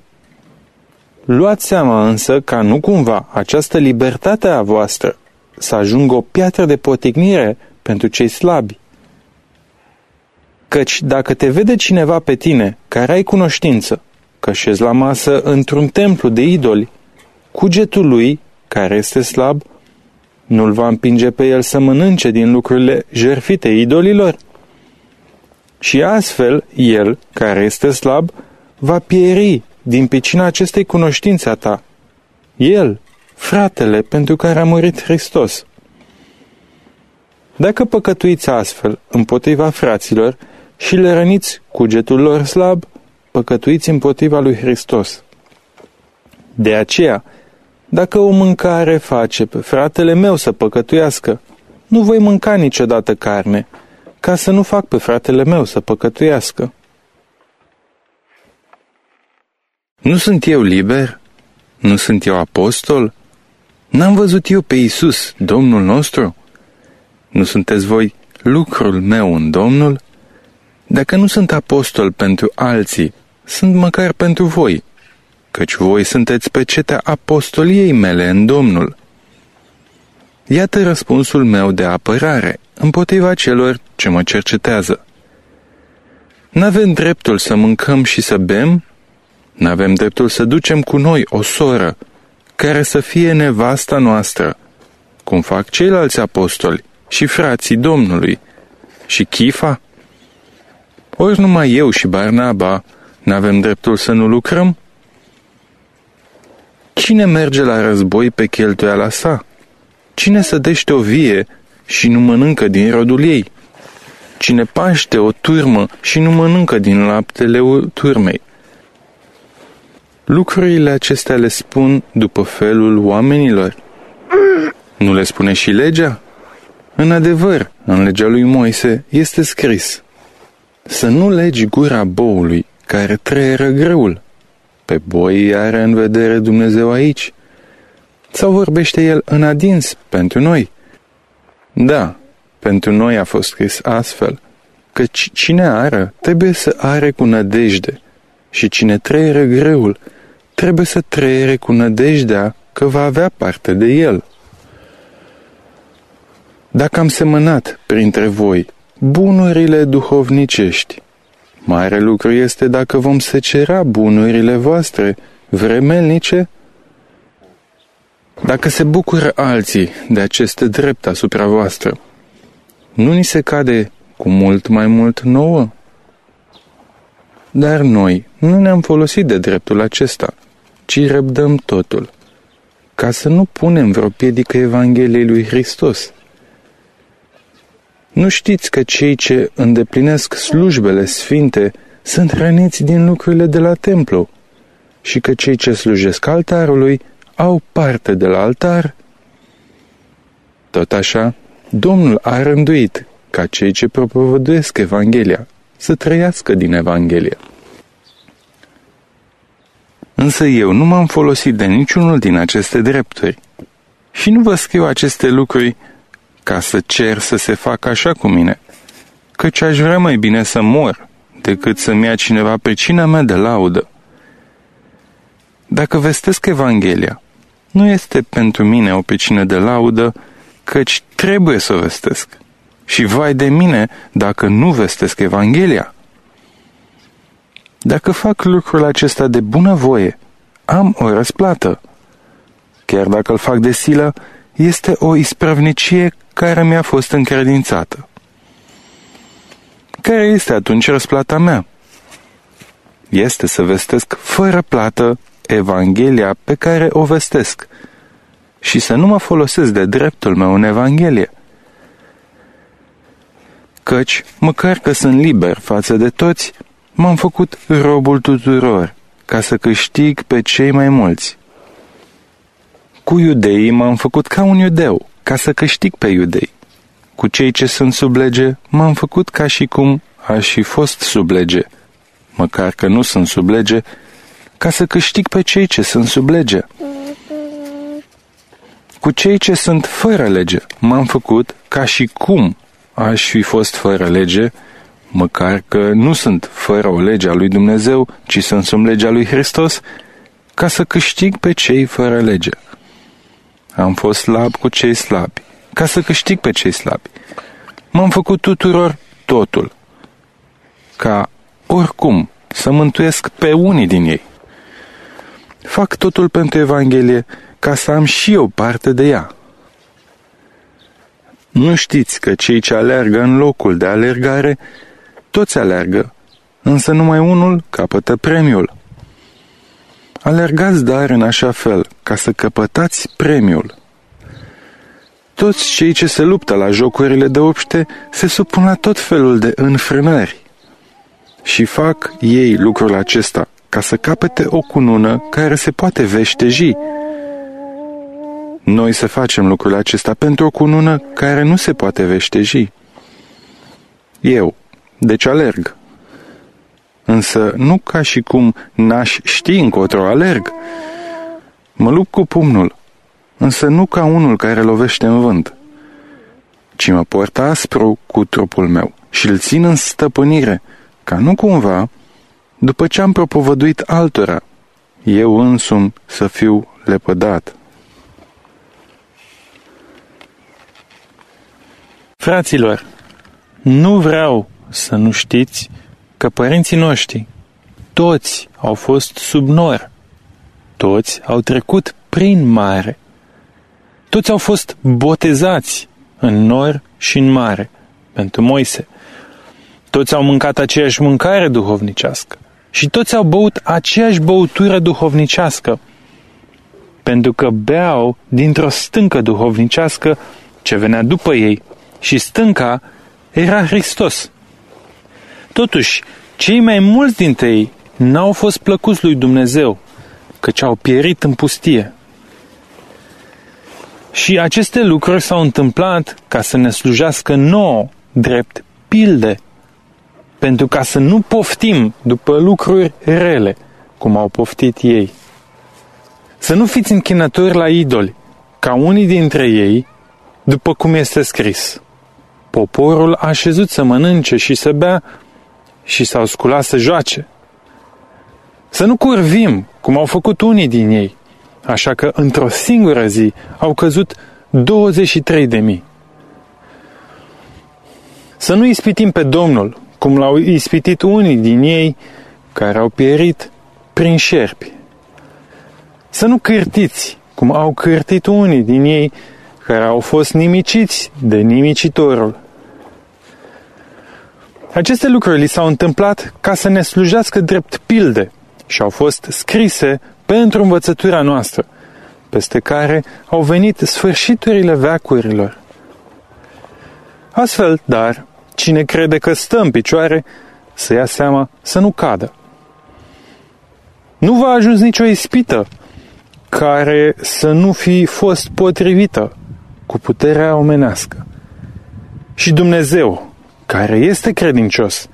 Luați seama însă ca nu cumva această libertate a voastră să ajungă o piatră de potignire pentru cei slabi. Căci dacă te vede cineva pe tine care ai cunoștință că șezi la masă într-un templu de idoli, cugetul lui, care este slab, nu-l va împinge pe el să mănânce din lucrurile jerfite idolilor? Și astfel, el, care este slab, va pieri din picina acestei cunoștințe a ta. El, fratele pentru care a murit Hristos. Dacă păcătuiți astfel împotriva fraților și le răniți cugetul lor slab, păcătuiți împotriva lui Hristos. De aceea, dacă o mâncare face pe fratele meu să păcătuiască, nu voi mânca niciodată carne, ca să nu fac pe fratele meu să păcătuiască. Nu sunt eu liber? Nu sunt eu apostol? N-am văzut eu pe Isus, Domnul nostru? Nu sunteți voi lucrul meu în Domnul? Dacă nu sunt apostol pentru alții, sunt măcar pentru voi, căci voi sunteți pe cetea apostoliei mele în Domnul. Iată răspunsul meu de apărare împotriva celor ce mă cercetează. N-avem dreptul să mâncăm și să bem? N-avem dreptul să ducem cu noi o soră care să fie nevasta noastră, cum fac ceilalți apostoli și frații Domnului, și Chifa? Ori numai eu și Barnaba n-avem dreptul să nu lucrăm? Cine merge la război pe cheltuiala sa? Cine sădește o vie și nu mănâncă din rodul ei? Cine paște o turmă și nu mănâncă din laptele turmei? Lucrurile acestea le spun după felul oamenilor. Nu le spune și legea? În adevăr, în legea lui Moise este scris să nu legi gura boului care trăieră greul. Pe boi are în vedere Dumnezeu aici? Sau vorbește el în adins pentru noi? Da, pentru noi a fost scris astfel, că cine are trebuie să are cu nădejde și cine trăieră greul trebuie să trăiere cu nădejdea că va avea parte de el. Dacă am semănat printre voi bunurile duhovnicești, mare lucru este dacă vom secera bunurile voastre vremelnice, dacă se bucură alții de aceste drept asupra voastră, nu ni se cade cu mult mai mult nouă? Dar noi nu ne-am folosit de dreptul acesta, ci răbdăm totul, ca să nu punem vreo piedică Evangheliei lui Hristos. Nu știți că cei ce îndeplinesc slujbele sfinte sunt hrăniți din lucrurile de la templu și că cei ce slujesc altarului au parte de la altar? Tot așa, Domnul a rânduit ca cei ce propovăduiesc Evanghelia să trăiască din Evanghelie. Însă eu nu m-am folosit de niciunul din aceste drepturi. Și nu vă scriu aceste lucruri ca să cer să se facă așa cu mine, căci aș vrea mai bine să mor decât să-mi ia cineva pe cina mea de laudă. Dacă vestesc Evanghelia, nu este pentru mine o pecină de laudă, căci trebuie să o vestesc. Și vai de mine dacă nu vestesc Evanghelia. Dacă fac lucrul acesta de bunăvoie, am o răsplată. Chiar dacă îl fac de silă, este o ispravnicie care mi-a fost încredințată. Care este atunci răsplata mea? Este să vestesc fără plată Evanghelia pe care o vestesc și să nu mă folosesc de dreptul meu în Evanghelie. Căci, măcar că sunt liber față de toți, m-am făcut robul tuturor, ca să câștig pe cei mai mulți. Cu iudeii m-am făcut ca un iudeu, ca să câștig pe iudei. Cu cei ce sunt sub lege, m-am făcut ca și cum aș fi fost sub lege, măcar că nu sunt sub lege, ca să câștig pe cei ce sunt sub lege. Cu cei ce sunt fără lege, m-am făcut ca și cum aș fi fost fără lege, măcar că nu sunt fără o lege a lui Dumnezeu, ci sunt sub legea lui Hristos, ca să câștig pe cei fără lege. Am fost slab cu cei slabi, ca să câștig pe cei slabi. M-am făcut tuturor totul, ca oricum să mântuiesc pe unii din ei. Fac totul pentru Evanghelie ca să am și eu parte de ea. Nu știți că cei ce alergă în locul de alergare, toți alergă, însă numai unul capătă premiul. Alergați dar în așa fel ca să căpătați premiul. Toți cei ce se luptă la jocurile de obște se supun la tot felul de înfrânări și fac ei lucrul acesta ca să capete o cunună care se poate veșteji. Noi să facem lucrul acesta pentru o cunună care nu se poate veșteji. Eu, deci alerg, însă nu ca și cum n-aș ști încotro alerg. Mă lupt cu pumnul, însă nu ca unul care lovește în vânt, ci mă port aspru cu trupul meu și îl țin în stăpânire, ca nu cumva, după ce am propovăduit altora, eu însumi să fiu lepădat. Fraților, nu vreau să nu știți că părinții noștri, toți au fost sub nor, toți au trecut prin mare, toți au fost botezați în nor și în mare pentru Moise. Toți au mâncat aceeași mâncare duhovnicească și toți au băut aceeași băutură duhovnicească. pentru că beau dintr-o stâncă duhovnicească ce venea după ei și stânca era Hristos. Totuși, cei mai mulți dintre ei n-au fost plăcuți lui Dumnezeu, căci au pierit în pustie. Și aceste lucruri s-au întâmplat ca să ne slujească nouă, drept pilde, pentru ca să nu poftim după lucruri rele, cum au poftit ei. Să nu fiți închinători la idoli, ca unii dintre ei, după cum este scris. Poporul a șezut să mănânce și să bea și s-au sculat să joace. Să nu curvim, cum au făcut unii din ei, așa că într-o singură zi au căzut 23 de mii. Să nu ispitim pe Domnul, cum l-au ispitit unii din ei care au pierit prin șerpi. Să nu cârtiți, cum au cârtit unii din ei care au fost nimiciți de nimicitorul. Aceste lucruri li s-au întâmplat ca să ne slujească drept pilde și au fost scrise pentru învățătura noastră, peste care au venit sfârșiturile veacurilor. Astfel, dar, cine crede că stă în picioare, să ia seama să nu cadă. Nu va ajuns nicio ispită care să nu fi fost potrivită cu puterea omenească. Și Dumnezeu, care este credincios,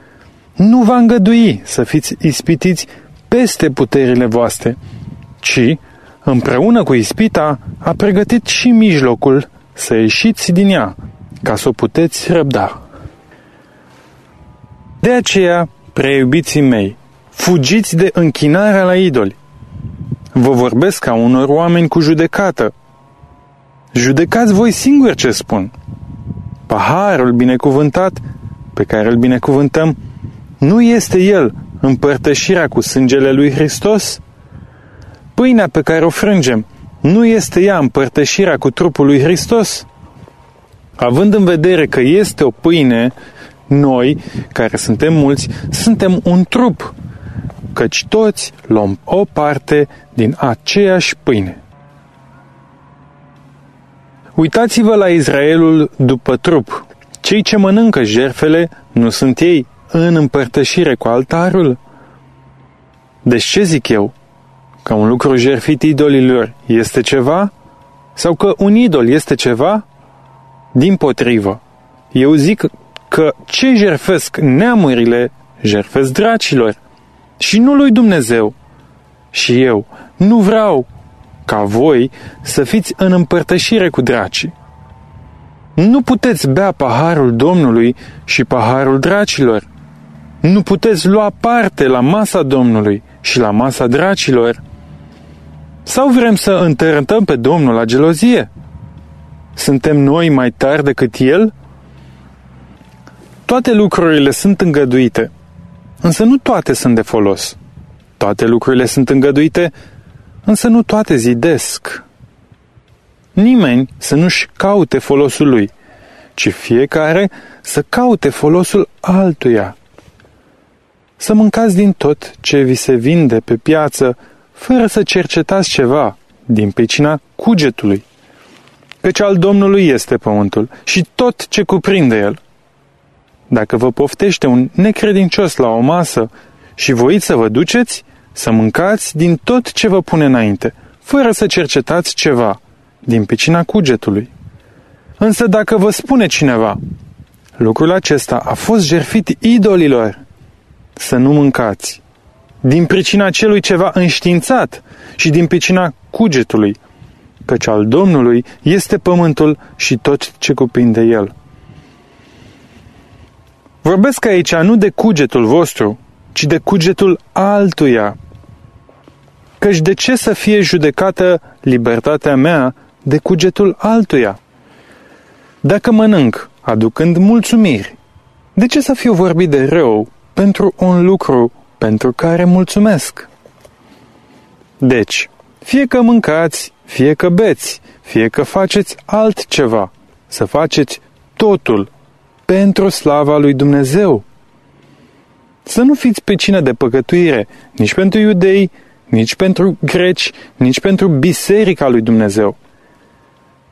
nu va îngădui să fiți ispitiți peste puterile voastre, ci, împreună cu ispita, a pregătit și mijlocul să ieșiți din ea, ca să o puteți răbda. De aceea, preiubiții mei, fugiți de închinarea la idoli. Vă vorbesc ca unor oameni cu judecată. Judecați voi singuri ce spun. Paharul binecuvântat pe care îl binecuvântăm nu este el împărtășirea cu sângele lui Hristos? Pâinea pe care o frângem nu este ea împărtășirea cu trupul lui Hristos? Având în vedere că este o pâine, noi, care suntem mulți, suntem un trup, căci toți luăm o parte din aceeași pâine. Uitați-vă la Israelul după trup. Cei ce mănâncă jerfele nu sunt ei în împărtășire cu altarul? Deci ce zic eu? Că un lucru jerfit idolilor este ceva? Sau că un idol este ceva? Din potrivă, eu zic că ce jerfesc neamurile, jerfesc dracilor și nu lui Dumnezeu. Și eu nu vreau ca voi să fiți în împărtășire cu dracii. Nu puteți bea paharul Domnului și paharul dracilor. Nu puteți lua parte la masa Domnului și la masa dracilor. Sau vrem să întărântăm pe Domnul la gelozie? Suntem noi mai tari decât El? Toate lucrurile sunt îngăduite, însă nu toate sunt de folos. Toate lucrurile sunt îngăduite, însă nu toate zidesc. Nimeni să nu-și caute folosul lui, ci fiecare să caute folosul altuia. Să mâncați din tot ce vi se vinde pe piață, fără să cercetați ceva, din pecina cugetului. Căci al Domnului este pământul și tot ce cuprinde el. Dacă vă poftește un necredincios la o masă și voiți să vă duceți, să mâncați din tot ce vă pune înainte, fără să cercetați ceva, din pecina cugetului. Însă dacă vă spune cineva, lucrul acesta a fost jerfit idolilor, să nu mâncați, din pricina celui ceva înștiințat și din pricina cugetului, căci al Domnului este pământul și tot ce cuprinde el. Vorbesc aici nu de cugetul vostru, ci de cugetul altuia. Căci de ce să fie judecată libertatea mea de cugetul altuia? Dacă mănânc, aducând mulțumiri, de ce să fiu vorbit de rău pentru un lucru pentru care mulțumesc? Deci, fie că mâncați, fie că beți, fie că faceți altceva, să faceți totul pentru slava lui Dumnezeu. Să nu fiți pe cine de păcătuire, nici pentru iudei, nici pentru greci, nici pentru biserica lui Dumnezeu.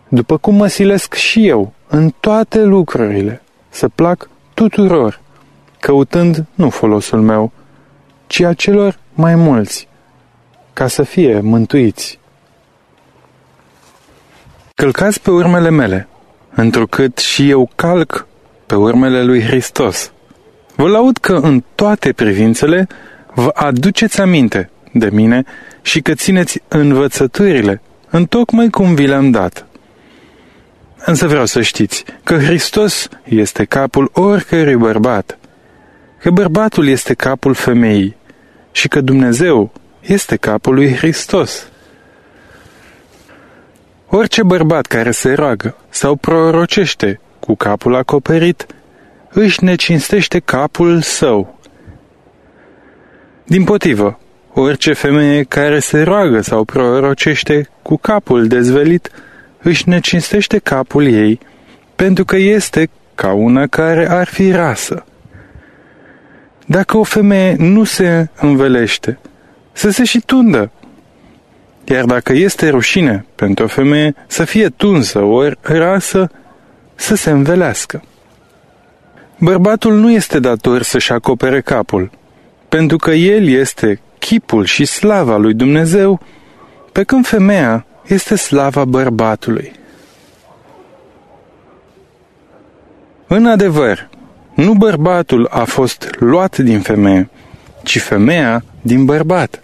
După cum mă silesc și eu în toate lucrurile, să plac tuturor, căutând nu folosul meu, ci a celor mai mulți, ca să fie mântuiți. Călcați pe urmele mele, întrucât și eu calc pe urmele lui Hristos. Vă laud că în toate privințele vă aduceți aminte de mine și că țineți învățăturile, întocmai cum vi le-am dat. Însă vreau să știți că Hristos este capul oricărui bărbat, că bărbatul este capul femeii și că Dumnezeu este capul lui Hristos. Orice bărbat care se roagă sau prorocește cu capul acoperit, își necinstește capul său. Din potrivă, orice femeie care se roagă sau prorocește cu capul dezvelit, își necinstește capul ei, pentru că este ca una care ar fi rasă. Dacă o femeie nu se învelește, să se și tundă. Iar dacă este rușine pentru o femeie să fie tunsă ori rasă, să se învelească. Bărbatul nu este dator să-și acopere capul, pentru că el este chipul și slava lui Dumnezeu, pe când femeia este slava bărbatului. În adevăr, nu bărbatul a fost luat din femeie, ci femeia din bărbat.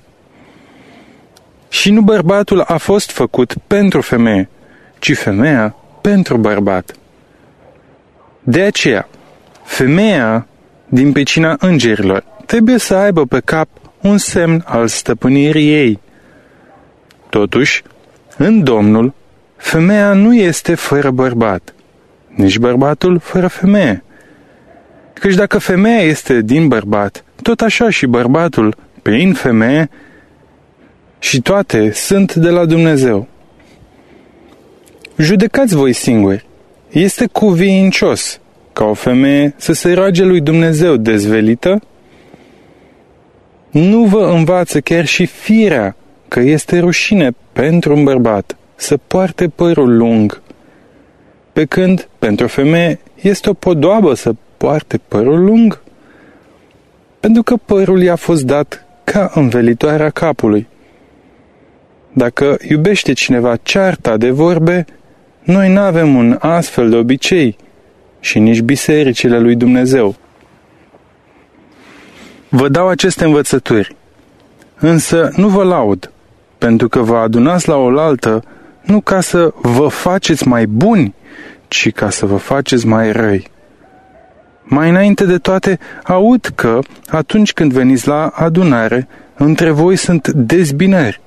Și nu bărbatul a fost făcut pentru femeie, ci femeia pentru bărbat. De aceea, femeia din pecina îngerilor trebuie să aibă pe cap un semn al stăpânirii ei. Totuși, în Domnul, femeia nu este fără bărbat, nici bărbatul fără femeie. Căci dacă femeia este din bărbat, tot așa și bărbatul, prin femeie, și toate sunt de la Dumnezeu. Judecați voi singuri. Este cuvincios ca o femeie să se roage lui Dumnezeu dezvelită? Nu vă învață chiar și firea că este rușine pentru un bărbat să poarte părul lung, pe când pentru o femeie este o podoabă să poarte părul lung? Pentru că părul i-a fost dat ca învelitoarea capului. Dacă iubește cineva cearta de vorbe, noi nu avem un astfel de obicei și nici bisericile lui Dumnezeu. Vă dau aceste învățături, însă nu vă laud, pentru că vă adunați la oaltă nu ca să vă faceți mai buni, ci ca să vă faceți mai răi. Mai înainte de toate, aud că, atunci când veniți la adunare, între voi sunt dezbinări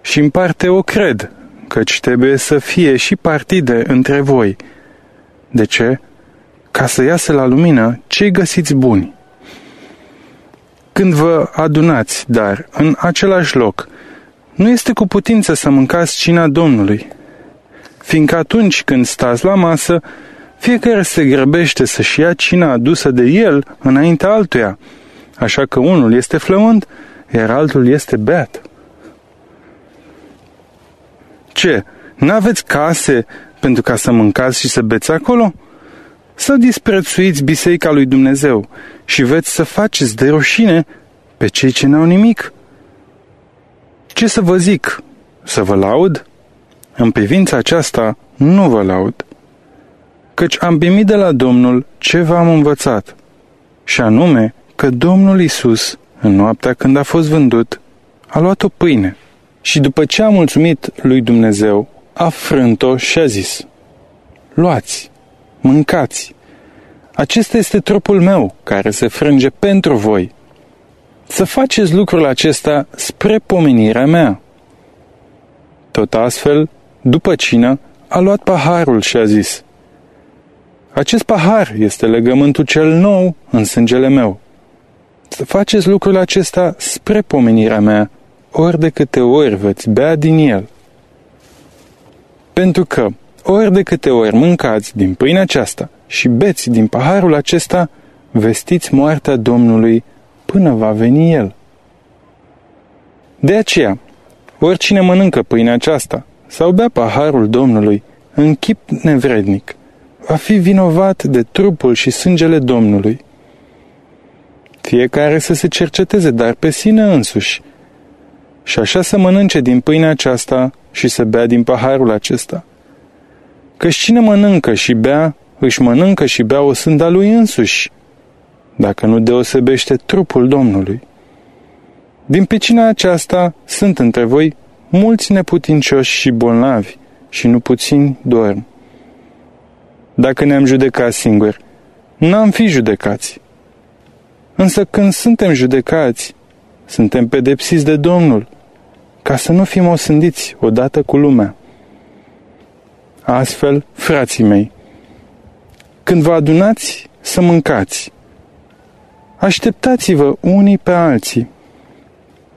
și în parte o cred, căci trebuie să fie și partide între voi. De ce? Ca să iasă la lumină cei găsiți buni. Când vă adunați, dar, în același loc, nu este cu putință să mâncați cina Domnului, fiindcă atunci când stați la masă, fiecare se grăbește să-și ia cina adusă de el înaintea altuia, așa că unul este flământ, iar altul este beat. Ce, n-aveți case pentru ca să mâncați și să beți acolo? Să disprețuiți biserica lui Dumnezeu și veți să faceți de rușine pe cei ce n-au nimic. Ce să vă zic? Să vă laud? În privința aceasta nu vă laud, căci am primit de la Domnul ce v-am învățat, și anume că Domnul Isus, în noaptea când a fost vândut, a luat o pâine și după ce a mulțumit lui Dumnezeu, a frânt-o și a zis, Luați, mâncați, acesta este trupul meu care se frânge pentru voi. Să faceți lucrul acesta spre pomenirea mea. Tot astfel, după cină, a luat paharul și a zis, Acest pahar este legământul cel nou în sângele meu. Să faceți lucrul acesta spre pomenirea mea, ori de câte ori veți bea din el. Pentru că, ori de câte ori mâncați din pâinea aceasta și beți din paharul acesta, vestiți moartea Domnului până va veni El. De aceea, oricine mănâncă pâinea aceasta sau bea paharul Domnului în chip nevrednic, va fi vinovat de trupul și sângele Domnului. Fiecare să se cerceteze, dar pe sine însuși, și așa să mănânce din pâinea aceasta și să bea din paharul acesta. Căci cine mănâncă și bea, își mănâncă și bea o sânda lui însuși, dacă nu deosebește trupul Domnului. Din pecina aceasta sunt între voi mulți neputincioși și bolnavi și nu puțini dorm. Dacă ne-am judecat singuri, n-am fi judecați. Însă când suntem judecați, suntem pedepsiți de Domnul, ca să nu fim osândiți odată cu lumea. Astfel, frații mei, când vă adunați să mâncați, așteptați-vă unii pe alții.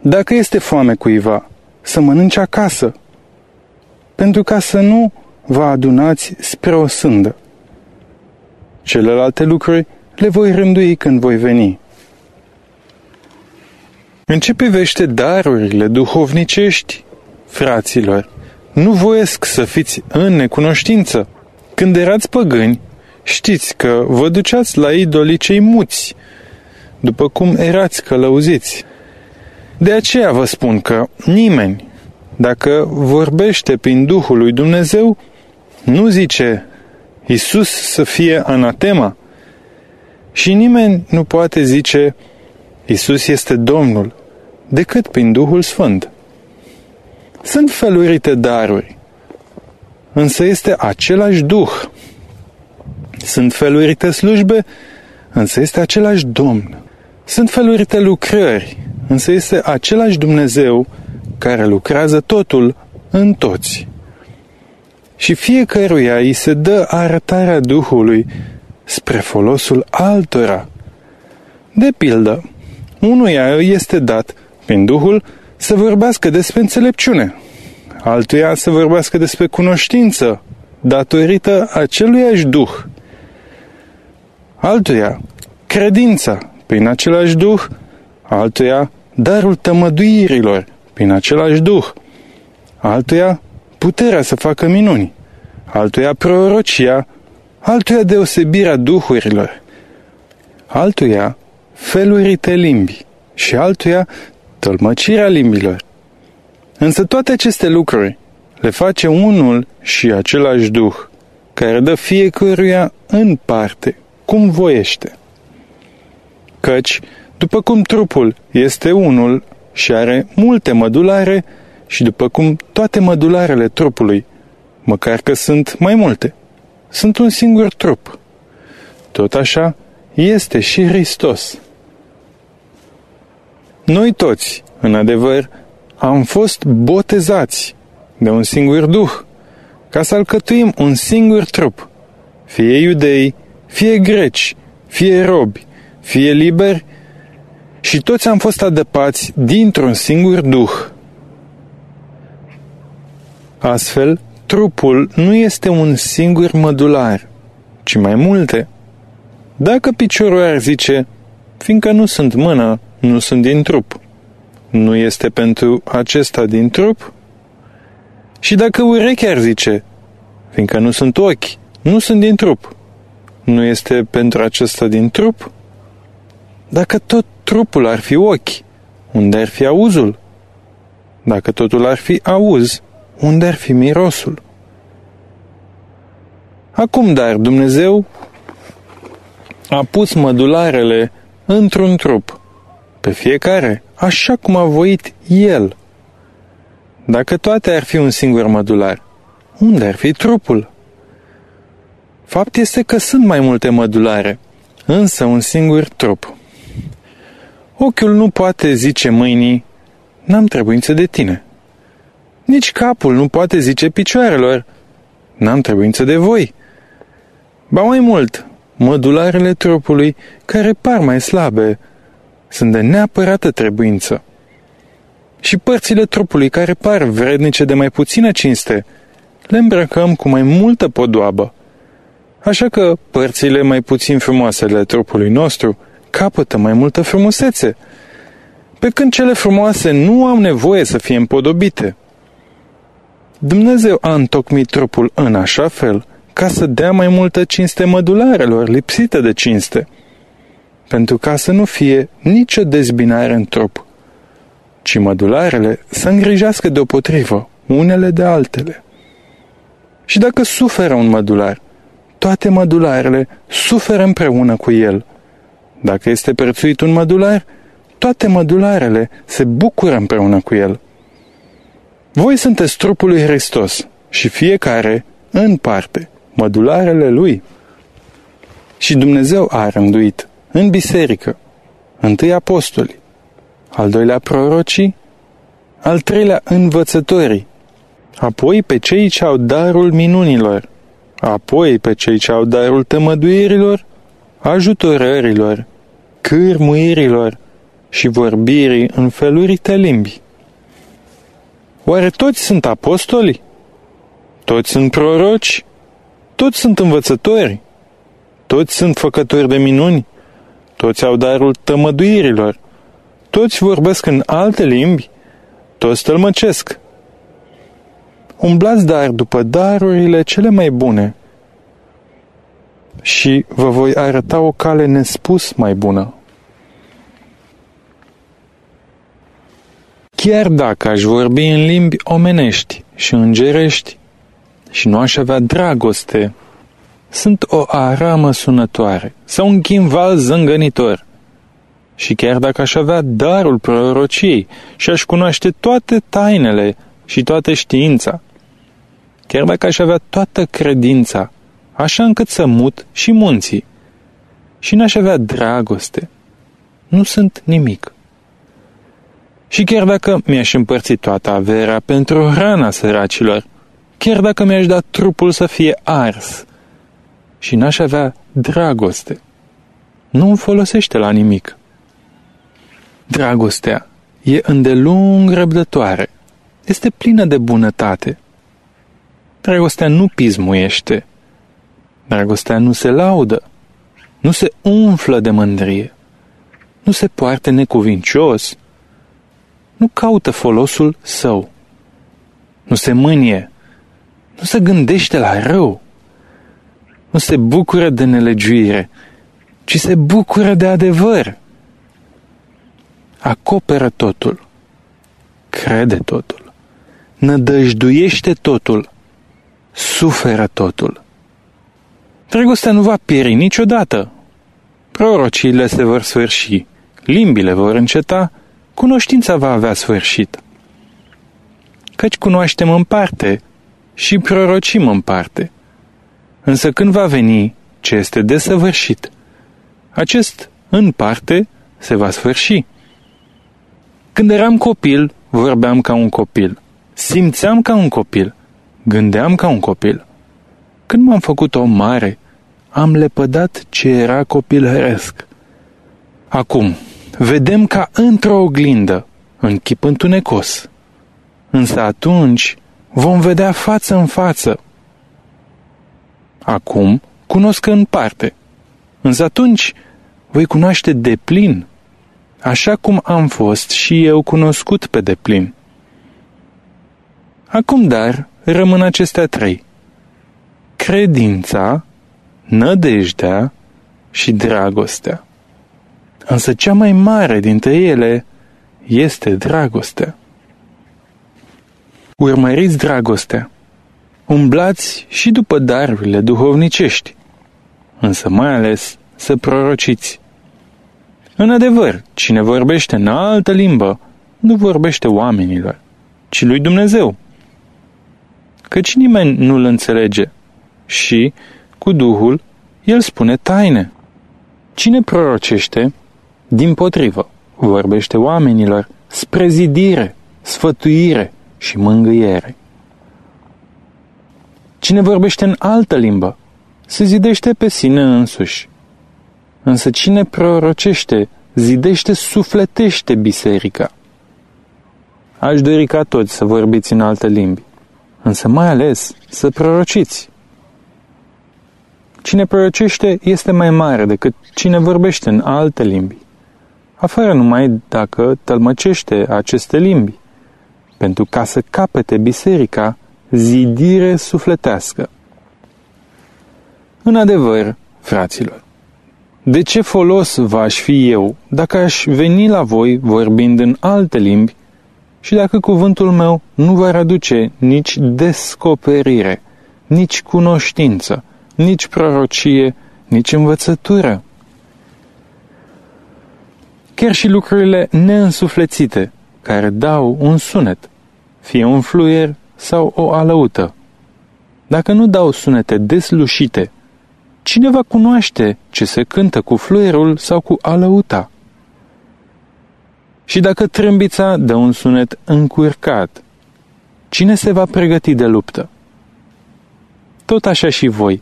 Dacă este foame cuiva, să mănânce acasă, pentru ca să nu vă adunați spre o sândă. Celelalte lucruri le voi rândui când voi veni. În ce privește darurile duhovnicești, fraților, nu voiesc să fiți în necunoștință. Când erați păgâni, știți că vă duceați la idolii cei muți, după cum erați călăuziți. De aceea vă spun că nimeni, dacă vorbește prin Duhul lui Dumnezeu, nu zice Isus să fie anatema și nimeni nu poate zice Isus este Domnul decât prin Duhul Sfânt. Sunt felurite daruri, însă este același Duh. Sunt felurite slujbe, însă este același Domn. Sunt felurite lucrări, însă este același Dumnezeu care lucrează totul în toți. Și fiecăruia îi se dă arătarea Duhului spre folosul altora. De pildă, unuia îi este dat, prin Duhul, să vorbească despre înțelepciune, altuia să vorbească despre cunoștință, datorită aceluiași Duh, altuia credința, prin același Duh, altuia darul tămăduirilor, prin același Duh, altuia puterea să facă minuni, altuia prorocia, altuia deosebirea duhurilor, altuia felurite limbi și altuia tălmăcirea limbilor. Însă toate aceste lucruri le face unul și același Duh, care dă fiecăruia în parte, cum voiește. Căci, după cum trupul este unul și are multe mădulare, și după cum toate mădularele trupului, măcar că sunt mai multe, sunt un singur trup. Tot așa este și Hristos. Noi toți, în adevăr, am fost botezați de un singur duh, ca să alcătuim un singur trup, fie iudei, fie greci, fie robi, fie liberi, și toți am fost adăpați dintr-un singur duh. Astfel, trupul nu este un singur mădular, ci mai multe. Dacă piciorul ar zice, fiindcă nu sunt mână, nu sunt din trup, nu este pentru acesta din trup? Și dacă urechea ar zice, fiindcă nu sunt ochi, nu sunt din trup, nu este pentru acesta din trup? Dacă tot trupul ar fi ochi, unde ar fi auzul? Dacă totul ar fi auz, unde ar fi mirosul? Acum, dar, Dumnezeu a pus mădularele într-un trup, pe fiecare, așa cum a voit El. Dacă toate ar fi un singur mădular, unde ar fi trupul? Fapt este că sunt mai multe mădulare, însă un singur trup. Ochiul nu poate zice mâinii, n-am trebuință de tine. Nici capul nu poate zice picioarelor, n-am trebuință de voi. Ba mai mult, mădularele trupului, care par mai slabe, sunt de neapărată trebuință. Și părțile trupului care par vrednice de mai puțină cinste, le îmbrăcăm cu mai multă podoabă. Așa că părțile mai puțin frumoase ale trupului nostru capătă mai multă frumusețe, pe când cele frumoase nu au nevoie să fie împodobite. Dumnezeu a întocmit trupul în așa fel ca să dea mai multă cinste mădularelor lipsite de cinste, pentru ca să nu fie nicio dezbinare în trup, ci mădularele să îngrijească deopotrivă unele de altele. Și dacă suferă un mădular, toate mădularele suferă împreună cu el. Dacă este prețuit un mădular, toate mădularele se bucură împreună cu el. Voi sunteți trupul lui Hristos și fiecare, în parte, mădularele lui. Și Dumnezeu a rânduit în biserică, întâi apostoli, al doilea prorocii, al treilea învățătorii, apoi pe cei ce au darul minunilor, apoi pe cei ce au darul tămăduirilor, ajutorărilor, cârmuirilor și vorbirii în felurite limbi. Oare toți sunt apostoli? Toți sunt proroci? Toți sunt învățători? Toți sunt făcători de minuni? Toți au darul tămăduirilor? Toți vorbesc în alte limbi? Toți tălmăcesc? Umblați dar după darurile cele mai bune și vă voi arăta o cale nespus mai bună. Chiar dacă aș vorbi în limbi omenești și îngerești și nu aș avea dragoste, sunt o aramă sunătoare sau un chimval zângănitor. Și chiar dacă aș avea darul prorociei și aș cunoaște toate tainele și toată știința, chiar dacă aș avea toată credința, așa încât să mut și munții, și n-aș avea dragoste, nu sunt nimic. Și chiar dacă mi-aș împărți toată averea pentru hrana săracilor, chiar dacă mi-aș da trupul să fie ars și n-aș avea dragoste, nu îmi folosește la nimic. Dragostea e îndelung răbdătoare, este plină de bunătate. Dragostea nu pismuiește, dragostea nu se laudă, nu se umflă de mândrie, nu se poartă necuvincios, nu caută folosul său, nu se mânie, nu se gândește la rău, nu se bucură de nelegiuire, ci se bucură de adevăr. Acoperă totul, crede totul, nădăjduiește totul, suferă totul. Dragostea nu va pieri niciodată. Prorociile se vor sfârși, limbile vor înceta, cunoștința va avea sfârșit. Căci cunoaștem în parte și prorocim în parte. Însă când va veni ce este desăvârșit, acest în parte se va sfârși. Când eram copil, vorbeam ca un copil, simțeam ca un copil, gândeam ca un copil. Când m-am făcut om mare, am lepădat ce era copilăresc. Acum, vedem ca într-o oglindă, în chip întunecos. Însă atunci vom vedea față în față. Acum cunosc în parte, însă atunci voi cunoaște de plin, așa cum am fost și eu cunoscut pe deplin. Acum, dar, rămân acestea trei. Credința, nădejdea și dragostea. Însă cea mai mare dintre ele este dragostea. Urmăriți dragostea. Umblați și după darurile duhovnicești, însă mai ales să prorociți. În adevăr, cine vorbește în altă limbă, nu vorbește oamenilor, ci lui Dumnezeu. Căci nimeni nu-l înțelege și, cu Duhul, el spune taine. Cine prorocește, din potrivă, vorbește oamenilor spre zidire, sfătuire și mângâiere. Cine vorbește în altă limbă, se zidește pe sine însuși. Însă cine prorocește, zidește, sufletește biserica. Aș dori ca toți să vorbiți în alte limbi, însă mai ales să prorociți. Cine prorocește este mai mare decât cine vorbește în alte limbi afară numai dacă tălmăcește aceste limbi, pentru ca să capete biserica zidire sufletească. În adevăr, fraților, de ce folos v-aș fi eu dacă aș veni la voi vorbind în alte limbi și dacă cuvântul meu nu va aduce nici descoperire, nici cunoștință, nici prorocie, nici învățătură? Chiar și lucrurile neînsuflețite, care dau un sunet, fie un fluier sau o alăută. Dacă nu dau sunete deslușite, cine va cunoaște ce se cântă cu fluierul sau cu alăuta? Și dacă trâmbița dă un sunet încurcat, cine se va pregăti de luptă? Tot așa și voi,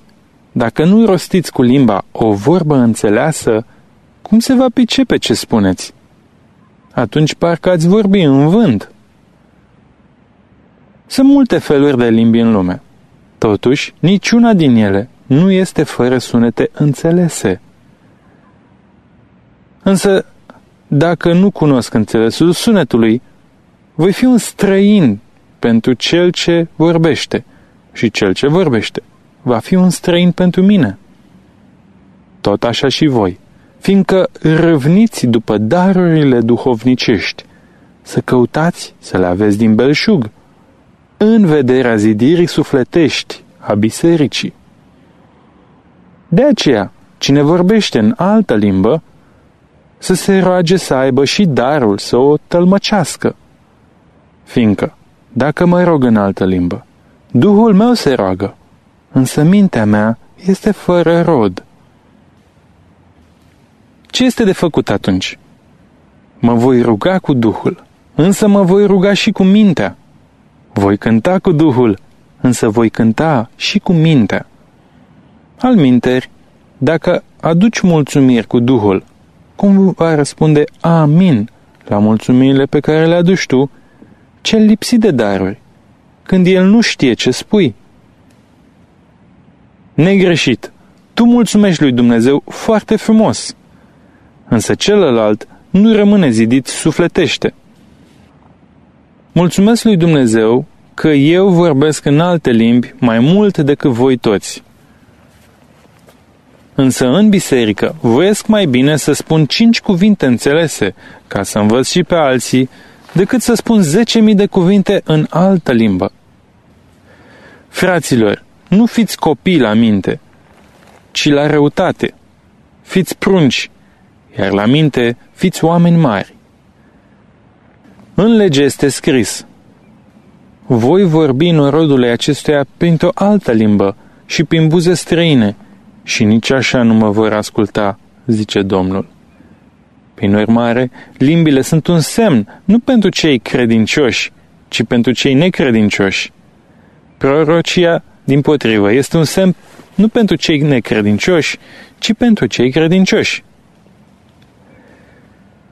dacă nu rostiți cu limba o vorbă înțeleasă, cum se va pricepe ce spuneți? Atunci parcă ați vorbi în vânt. Sunt multe feluri de limbi în lume. Totuși, niciuna din ele nu este fără sunete înțelese. Însă, dacă nu cunosc înțelesul sunetului, voi fi un străin pentru cel ce vorbește și cel ce vorbește va fi un străin pentru mine. Tot așa și voi, fiindcă râvniți după darurile duhovnicești, să căutați să le aveți din belșug, în vederea zidirii sufletești a bisericii. De aceea, cine vorbește în altă limbă, să se roage să aibă și darul să o tălmăcească. Fiindcă, dacă mă rog în altă limbă, Duhul meu se roagă, însă mintea mea este fără rod. Ce este de făcut atunci? Mă voi ruga cu Duhul, însă mă voi ruga și cu mintea. Voi cânta cu Duhul, însă voi cânta și cu mintea. Al minteri, dacă aduci mulțumiri cu Duhul, cum va răspunde Amin la mulțumirile pe care le aduci tu, cel lipsit de daruri, când el nu știe ce spui? Negreșit, tu mulțumești lui Dumnezeu foarte frumos, însă celălalt nu rămâne zidit sufletește. Mulțumesc lui Dumnezeu că eu vorbesc în alte limbi mai mult decât voi toți. Însă în biserică voiesc mai bine să spun cinci cuvinte înțelese, ca să învăț și pe alții, decât să spun zece mii de cuvinte în altă limbă. Fraților, nu fiți copii la minte, ci la răutate. Fiți prunci, iar la minte fiți oameni mari. În lege este scris, voi vorbi în rodul acestuia printr-o altă limbă și prin buze străine, și nici așa nu mă vor asculta, zice Domnul. Prin urmare, limbile sunt un semn nu pentru cei credincioși, ci pentru cei necredincioși. Prorocia, din potrivă, este un semn nu pentru cei necredincioși, ci pentru cei credincioși.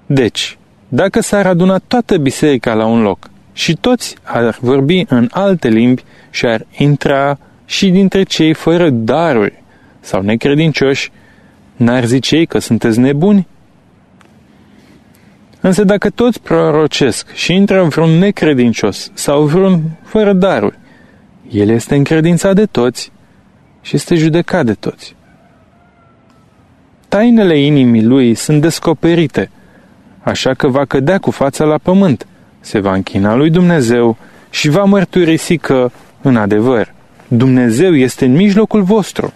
Deci, dacă s-ar aduna toată biserica la un loc și toți ar vorbi în alte limbi și ar intra și dintre cei fără daruri sau necredincioși, n-ar zice ei că sunteți nebuni? Însă dacă toți prorocesc și intră vreun necredincios sau vreun fără daruri, el este încredințat de toți și este judecat de toți. Tainele inimii lui sunt descoperite, așa că va cădea cu fața la pământ, se va închina lui Dumnezeu și va mărturisi că, în adevăr, Dumnezeu este în mijlocul vostru.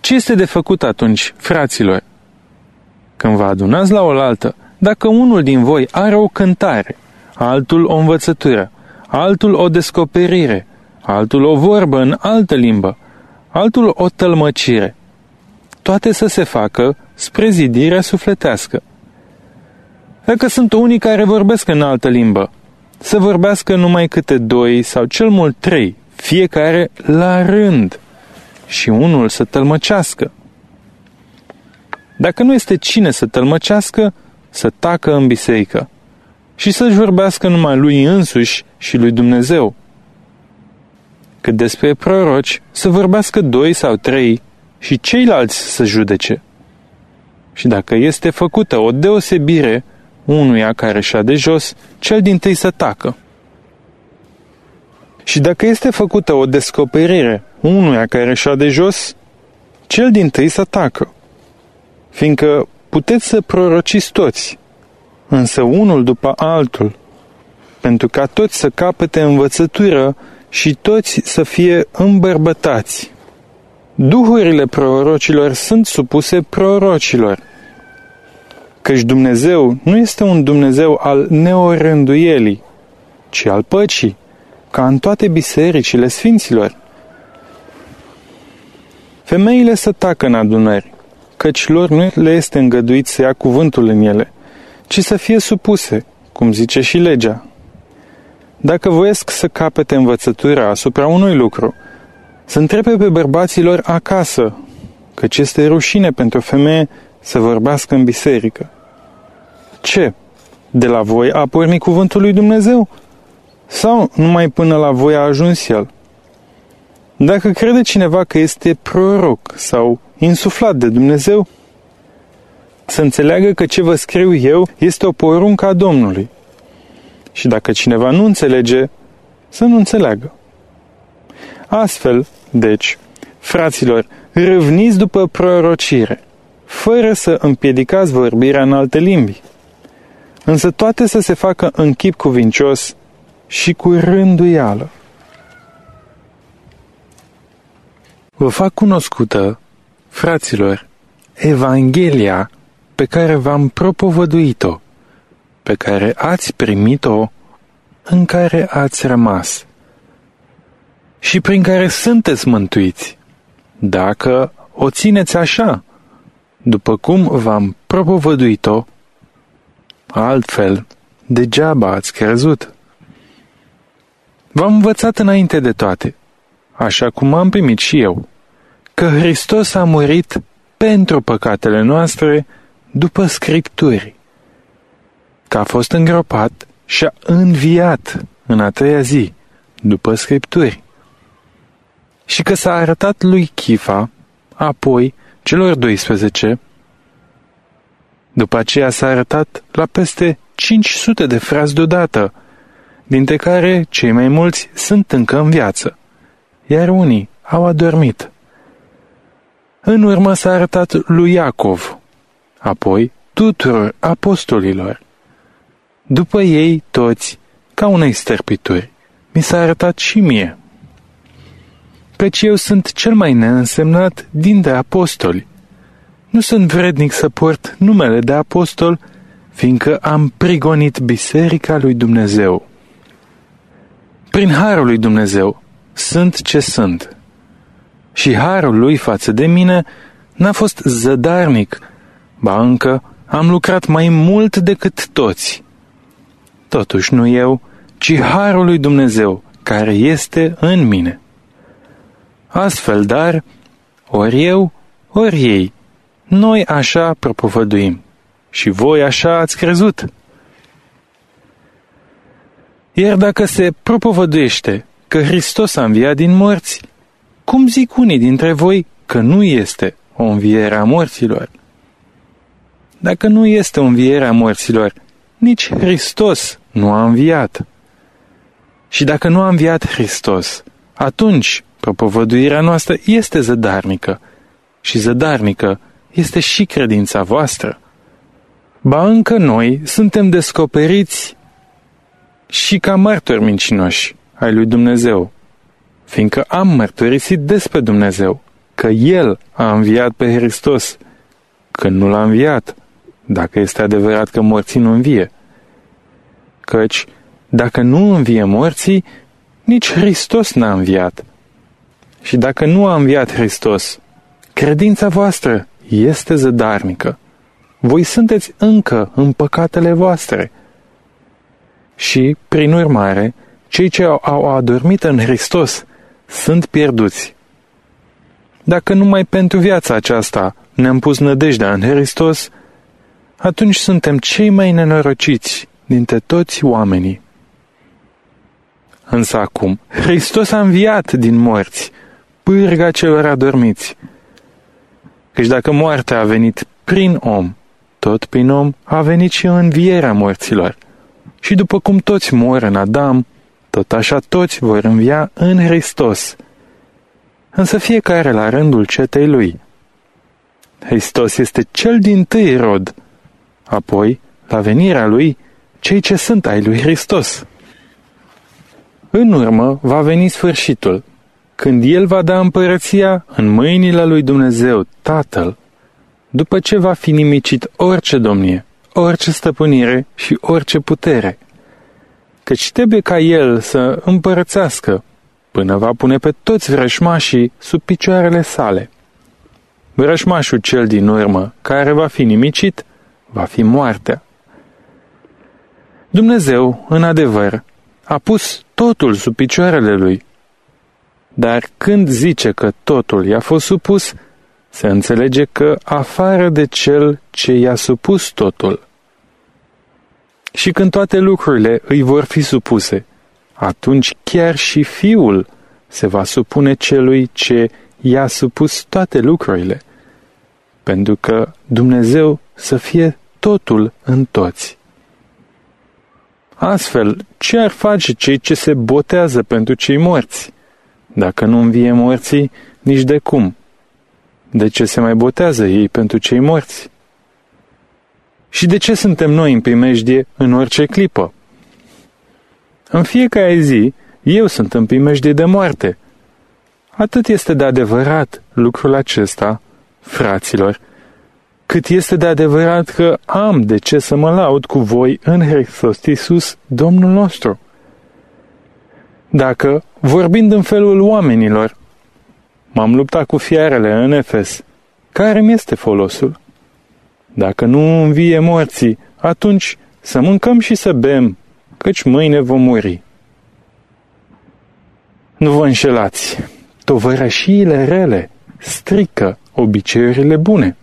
Ce este de făcut atunci, fraților? Când vă adunați la oaltă, dacă unul din voi are o cântare, altul o învățătură, altul o descoperire, altul o vorbă în altă limbă, altul o tălmăcire, toate să se facă spre zidirea sufletească. Dacă sunt unii care vorbesc în altă limbă, să vorbească numai câte doi sau cel mult trei, fiecare la rând, și unul să tălmăcească. Dacă nu este cine să tălmăcească, să tacă în biserică și să-și vorbească numai lui însuși și lui Dumnezeu. Cât despre proroci, să vorbească doi sau trei și ceilalți să judece. Și dacă este făcută o deosebire unuia care și-a de jos, cel din tâi să tacă. Și dacă este făcută o descoperire unuia care și-a de jos, cel din tâi să tacă. Fiindcă puteți să prorociți toți, însă unul după altul, pentru ca toți să capete învățătură și toți să fie îmbărbătați. Duhurile prorocilor sunt supuse prorocilor, căci Dumnezeu nu este un Dumnezeu al neorânduielii, ci al păcii, ca în toate bisericile sfinților. Femeile să tacă în adunări, căci lor nu le este îngăduit să ia cuvântul în ele, ci să fie supuse, cum zice și legea. Dacă voiesc să capete învățătura asupra unui lucru, să întrebe pe bărbaților acasă, căci este rușine pentru o femeie să vorbească în biserică. Ce? De la voi a pornit cuvântul lui Dumnezeu? Sau numai până la voi a ajuns el? Dacă crede cineva că este proroc sau insuflat de Dumnezeu, să înțeleagă că ce vă scriu eu este o poruncă a Domnului. Și dacă cineva nu înțelege, să nu înțeleagă. Astfel, deci, fraților, râvniți după prorocire, fără să împiedicați vorbirea în alte limbi. Însă toate să se facă în chip cuvincios și cu rânduială. Vă fac cunoscută, fraților, Evanghelia pe care v-am propovăduit-o, pe care ați primit-o, în care ați rămas și prin care sunteți mântuiți, dacă o țineți așa, după cum v-am propovăduit-o, altfel, degeaba ați crezut. V-am învățat înainte de toate, așa cum am primit și eu, că Hristos a murit pentru păcatele noastre după Scripturi, că a fost îngropat și a înviat în a treia zi, după Scripturi, și că s-a arătat lui Chifa, apoi celor 12, după aceea s-a arătat la peste 500 de frați deodată, dintre care cei mai mulți sunt încă în viață, iar unii au adormit. În urmă s-a arătat lui Iacov, apoi tuturor apostolilor. După ei toți, ca unei stărpituri, mi s-a arătat și mie. Căci eu sunt cel mai neînsemnat dintre apostoli. Nu sunt vrednic să port numele de apostol, fiindcă am prigonit biserica lui Dumnezeu. Prin harul lui Dumnezeu sunt ce sunt. Și harul lui față de mine n-a fost zădarnic, ba încă am lucrat mai mult decât toți. Totuși nu eu, ci harul lui Dumnezeu, care este în mine. Astfel, dar, ori eu, ori ei, noi așa propovăduim și voi așa ați crezut. Iar dacă se propovăduiește că Hristos a înviat din morți, cum zic unii dintre voi că nu este o înviere a morților? Dacă nu este o înviere a morților, nici Hristos nu a înviat. Și dacă nu a înviat Hristos, atunci propovăduirea noastră este zădarnică și zădarnică este și credința voastră. Ba încă noi suntem descoperiți și ca martori mincinoși ai lui Dumnezeu, fiindcă am mărturisit despre Dumnezeu, că El a înviat pe Hristos, când nu l-a înviat, dacă este adevărat că morții nu învie. Căci, dacă nu învie morții, nici Hristos n-a înviat. Și dacă nu a înviat Hristos, credința voastră este zădarnică. Voi sunteți încă în păcatele voastre. Și, prin urmare, cei ce au adormit în Hristos sunt pierduți. Dacă numai pentru viața aceasta ne-am pus nădejdea în Hristos, atunci suntem cei mai nenorociți dintre toți oamenii. Însă acum, Hristos a înviat din morți, pârga celor adormiți. Căci dacă moartea a venit prin om, tot prin om a venit și învierea morților. Și după cum toți mor în Adam, tot așa toți vor învia în Hristos. Însă fiecare la rândul cetei lui. Hristos este cel din tâi rod, apoi, la venirea lui, cei ce sunt ai lui Hristos. În urmă va veni sfârșitul, când El va da împărăția în mâinile lui Dumnezeu, Tatăl, după ce va fi nimicit orice domnie, orice stăpânire și orice putere. Căci trebuie ca El să împărățească până va pune pe toți vrășmașii sub picioarele sale. Vrășmașul cel din urmă, care va fi nimicit, va fi moartea. Dumnezeu, în adevăr, a pus totul sub picioarele lui. Dar când zice că totul i-a fost supus, se înțelege că afară de cel ce i-a supus totul. Și când toate lucrurile îi vor fi supuse, atunci chiar și Fiul se va supune celui ce i-a supus toate lucrurile, pentru că Dumnezeu să fie totul în toți. Astfel, ce ar face cei ce se botează pentru cei morți? Dacă nu învie morții, nici de cum. De ce se mai botează ei pentru cei morți? Și de ce suntem noi în primejdie în orice clipă? În fiecare zi, eu sunt în primejdie de moarte. Atât este de adevărat lucrul acesta, fraților, cât este de adevărat că am de ce să mă laud cu voi în Hristos Iisus, Domnul nostru. Dacă, vorbind în felul oamenilor, m-am luptat cu fiarele în Efes, care mi este folosul? Dacă nu învie morții, atunci să mâncăm și să bem, căci mâine vom muri. Nu vă înșelați, tovărășiile rele strică obiceiurile bune.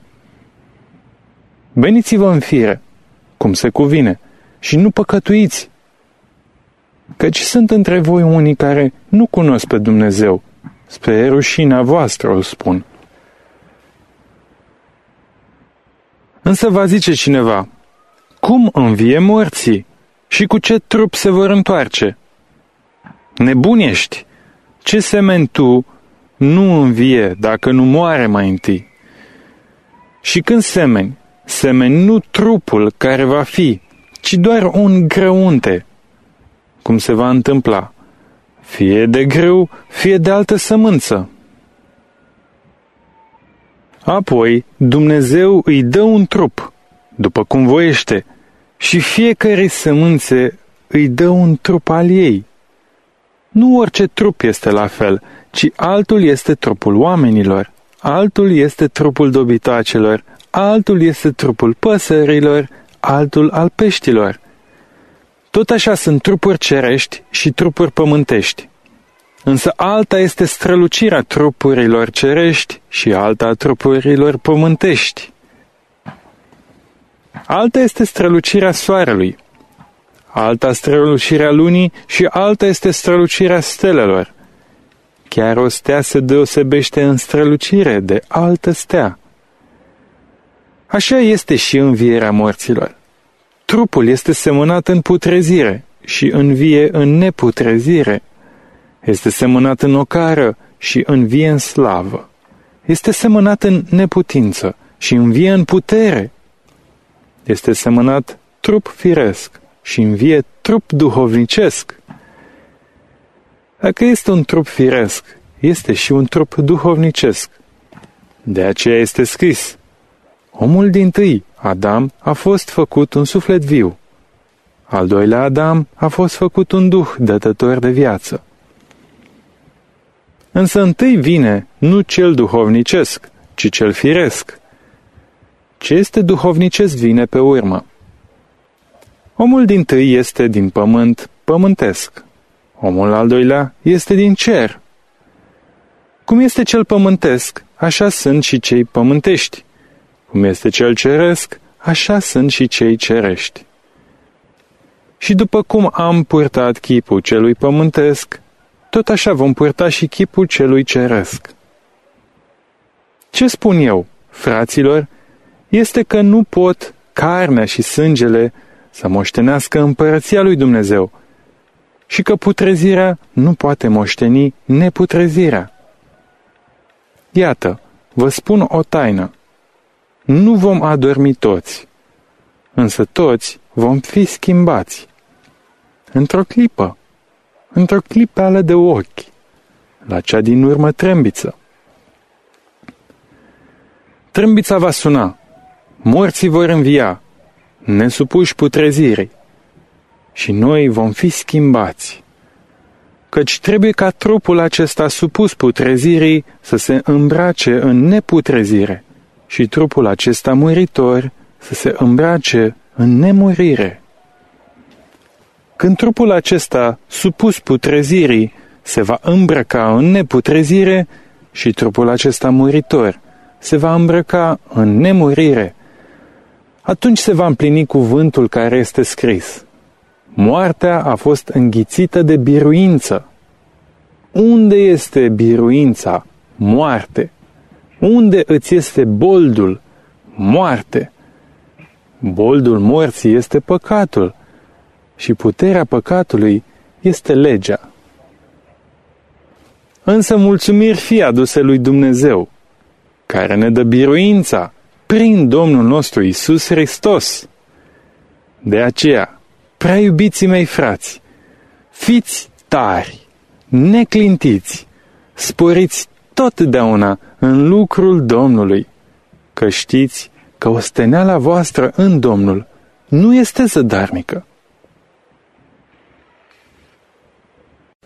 Veniți-vă în fire, cum se cuvine, și nu păcătuiți, căci sunt între voi unii care nu cunosc pe Dumnezeu. Spre rușinea voastră o spun. Însă va zice cineva, cum învie morții și cu ce trup se vor întoarce? Nebun ești! Ce semen tu nu învie dacă nu moare mai întâi? Și când semeni, semeni nu trupul care va fi, ci doar un grăunte, cum se va întâmpla, fie de grâu, fie de altă sămânță. Apoi Dumnezeu îi dă un trup, după cum voiește, și fiecare sămânțe îi dă un trup al ei. Nu orice trup este la fel, ci altul este trupul oamenilor, altul este trupul dobitacelor, altul este trupul păsărilor, altul al peștilor. Tot așa sunt trupuri cerești și trupuri pământești. Însă alta este strălucirea trupurilor cerești și alta a trupurilor pământești. Alta este strălucirea soarelui, alta strălucirea lunii și alta este strălucirea stelelor. Chiar o stea se deosebește în strălucire de altă stea. Așa este și învierea morților. Trupul este semănat în putrezire și învie în neputrezire. Este semănat în ocară și învie în slavă. Este semănat în neputință și învie în putere. Este semănat trup firesc și învie trup duhovnicesc. Dacă este un trup firesc, este și un trup duhovnicesc. De aceea este scris, Omul din tâi, Adam, a fost făcut un suflet viu. Al doilea Adam a fost făcut un duh dătător de viață. Însă întâi vine nu cel duhovnicesc, ci cel firesc. Ce este duhovnicesc vine pe urmă. Omul din tâi este din pământ pământesc. Omul al doilea este din cer. Cum este cel pământesc, așa sunt și cei pământești. Cum este cel ceresc, așa sunt și cei cerești. Și după cum am purtat chipul celui pământesc, tot așa vom purta și chipul celui ceresc. Ce spun eu, fraților? este că nu pot carnea și sângele să moștenească împărăția lui Dumnezeu și că putrezirea nu poate moșteni neputrezirea. Iată, vă spun o taină. Nu vom adormi toți, însă toți vom fi schimbați. Într-o clipă, într-o clipeală de ochi, la cea din urmă trâmbiță. Trâmbița va suna, morții vor învia, nesupuși putrezirii, și noi vom fi schimbați. Căci trebuie ca trupul acesta supus putrezirii să se îmbrace în neputrezire și trupul acesta muritor să se îmbrace în nemurire. Când trupul acesta, supus putrezirii, se va îmbrăca în neputrezire și trupul acesta muritor se va îmbrăca în nemurire, atunci se va împlini cuvântul care este scris. Moartea a fost înghițită de biruință. Unde este biruința? Moarte. Unde îți este boldul? Moarte. Boldul morții este păcatul și puterea păcatului este legea. Însă mulțumiri fie aduse lui Dumnezeu, care ne dă biruința prin Domnul nostru Isus Hristos. De aceea, prea iubiții mei frați, fiți tari, neclintiți, sporiți totdeauna în lucrul Domnului, că știți că osteneala voastră în Domnul nu este zădarnică.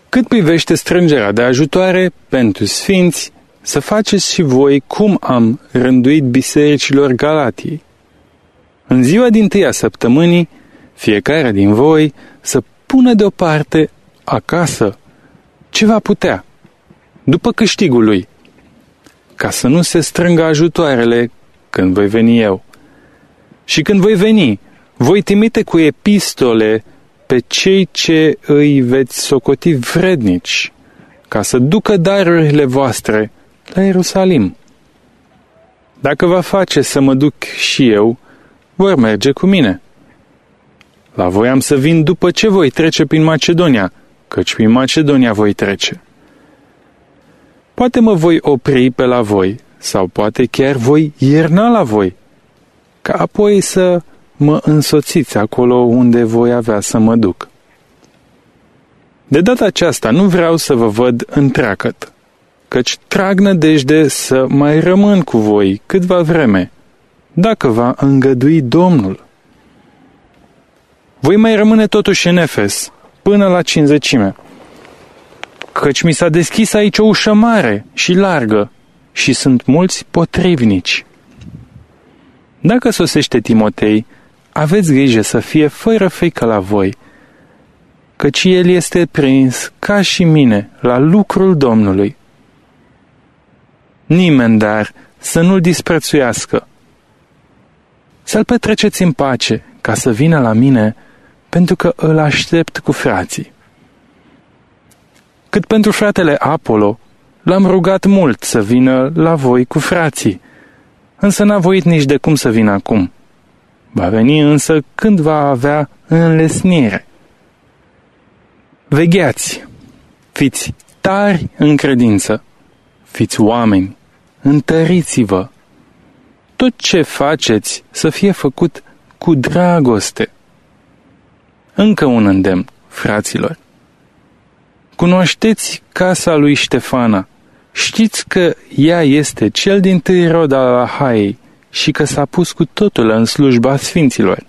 Cât privește strângerea de ajutoare pentru sfinți, să faceți și voi cum am rânduit bisericilor Galatiei. În ziua din tâia săptămânii, fiecare din voi să pună deoparte acasă ce va putea, după câștigul lui, ca să nu se strângă ajutoarele când voi veni eu. Și când voi veni, voi trimite cu epistole pe cei ce îi veți socoti vrednici, ca să ducă darurile voastre la Ierusalim. Dacă va face să mă duc și eu, vor merge cu mine. La voi am să vin după ce voi trece prin Macedonia, căci prin Macedonia voi trece. Poate mă voi opri pe la voi, sau poate chiar voi ierna la voi, ca apoi să mă însoțiți acolo unde voi avea să mă duc. De data aceasta nu vreau să vă văd întreagăt, căci trag nădejde să mai rămân cu voi câtva vreme, dacă va îngădui Domnul. Voi mai rămâne totuși în Efes, până la cinzecime, căci mi s-a deschis aici o ușă mare și largă și sunt mulți potrivnici. Dacă sosește Timotei, aveți grijă să fie fără frică la voi, căci el este prins, ca și mine, la lucrul Domnului. Nimeni, dar, să nu-l disprețuiască. Să-l petreceți în pace, ca să vină la mine, pentru că îl aștept cu frații. Cât pentru fratele Apollo, l-am rugat mult să vină la voi cu frații, însă n-a voit nici de cum să vină acum. Va veni însă când va avea înlesnire. Vegheați, fiți tari în credință, fiți oameni, întăriți-vă. Tot ce faceți să fie făcut cu dragoste. Încă un îndemn, fraților. Cunoașteți casa lui Ștefana. Știți că ea este cel din tâi rod al Ahaiei și că s-a pus cu totul în slujba sfinților.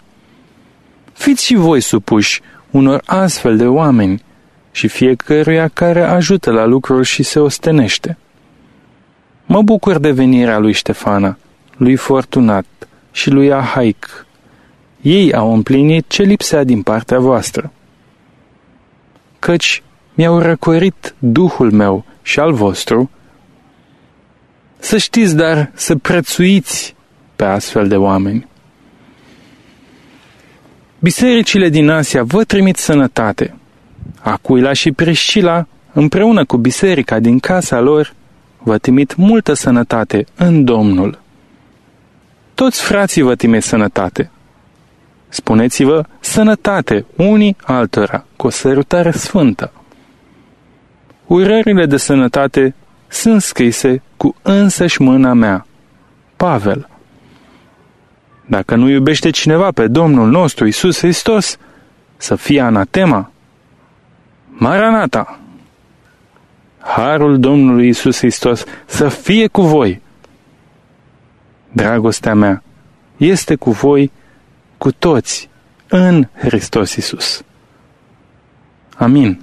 Fiți și voi supuși unor astfel de oameni și fiecăruia care ajută la lucruri și se ostenește. Mă bucur de venirea lui Ștefana, lui Fortunat și lui Ahaic. Ei au împlinit ce lipsea din partea voastră. Căci mi-au răcorit duhul meu și al vostru, să știți, dar, să prețuiți pe astfel de oameni. Bisericile din Asia vă trimit sănătate. Acuila și Priscila, împreună cu biserica din casa lor, vă trimit multă sănătate în Domnul. toți frații vă time sănătate. Spuneți-vă sănătate unii altora cu o sărutare sfântă. Urările de sănătate sunt scrise cu însăși mâna mea. Pavel Dacă nu iubește cineva pe Domnul nostru Isus Hristos, să fie anatema. Maranata! Harul Domnului Isus Hristos să fie cu voi! Dragostea mea este cu voi, cu toți, în Hristos Isus. Amin.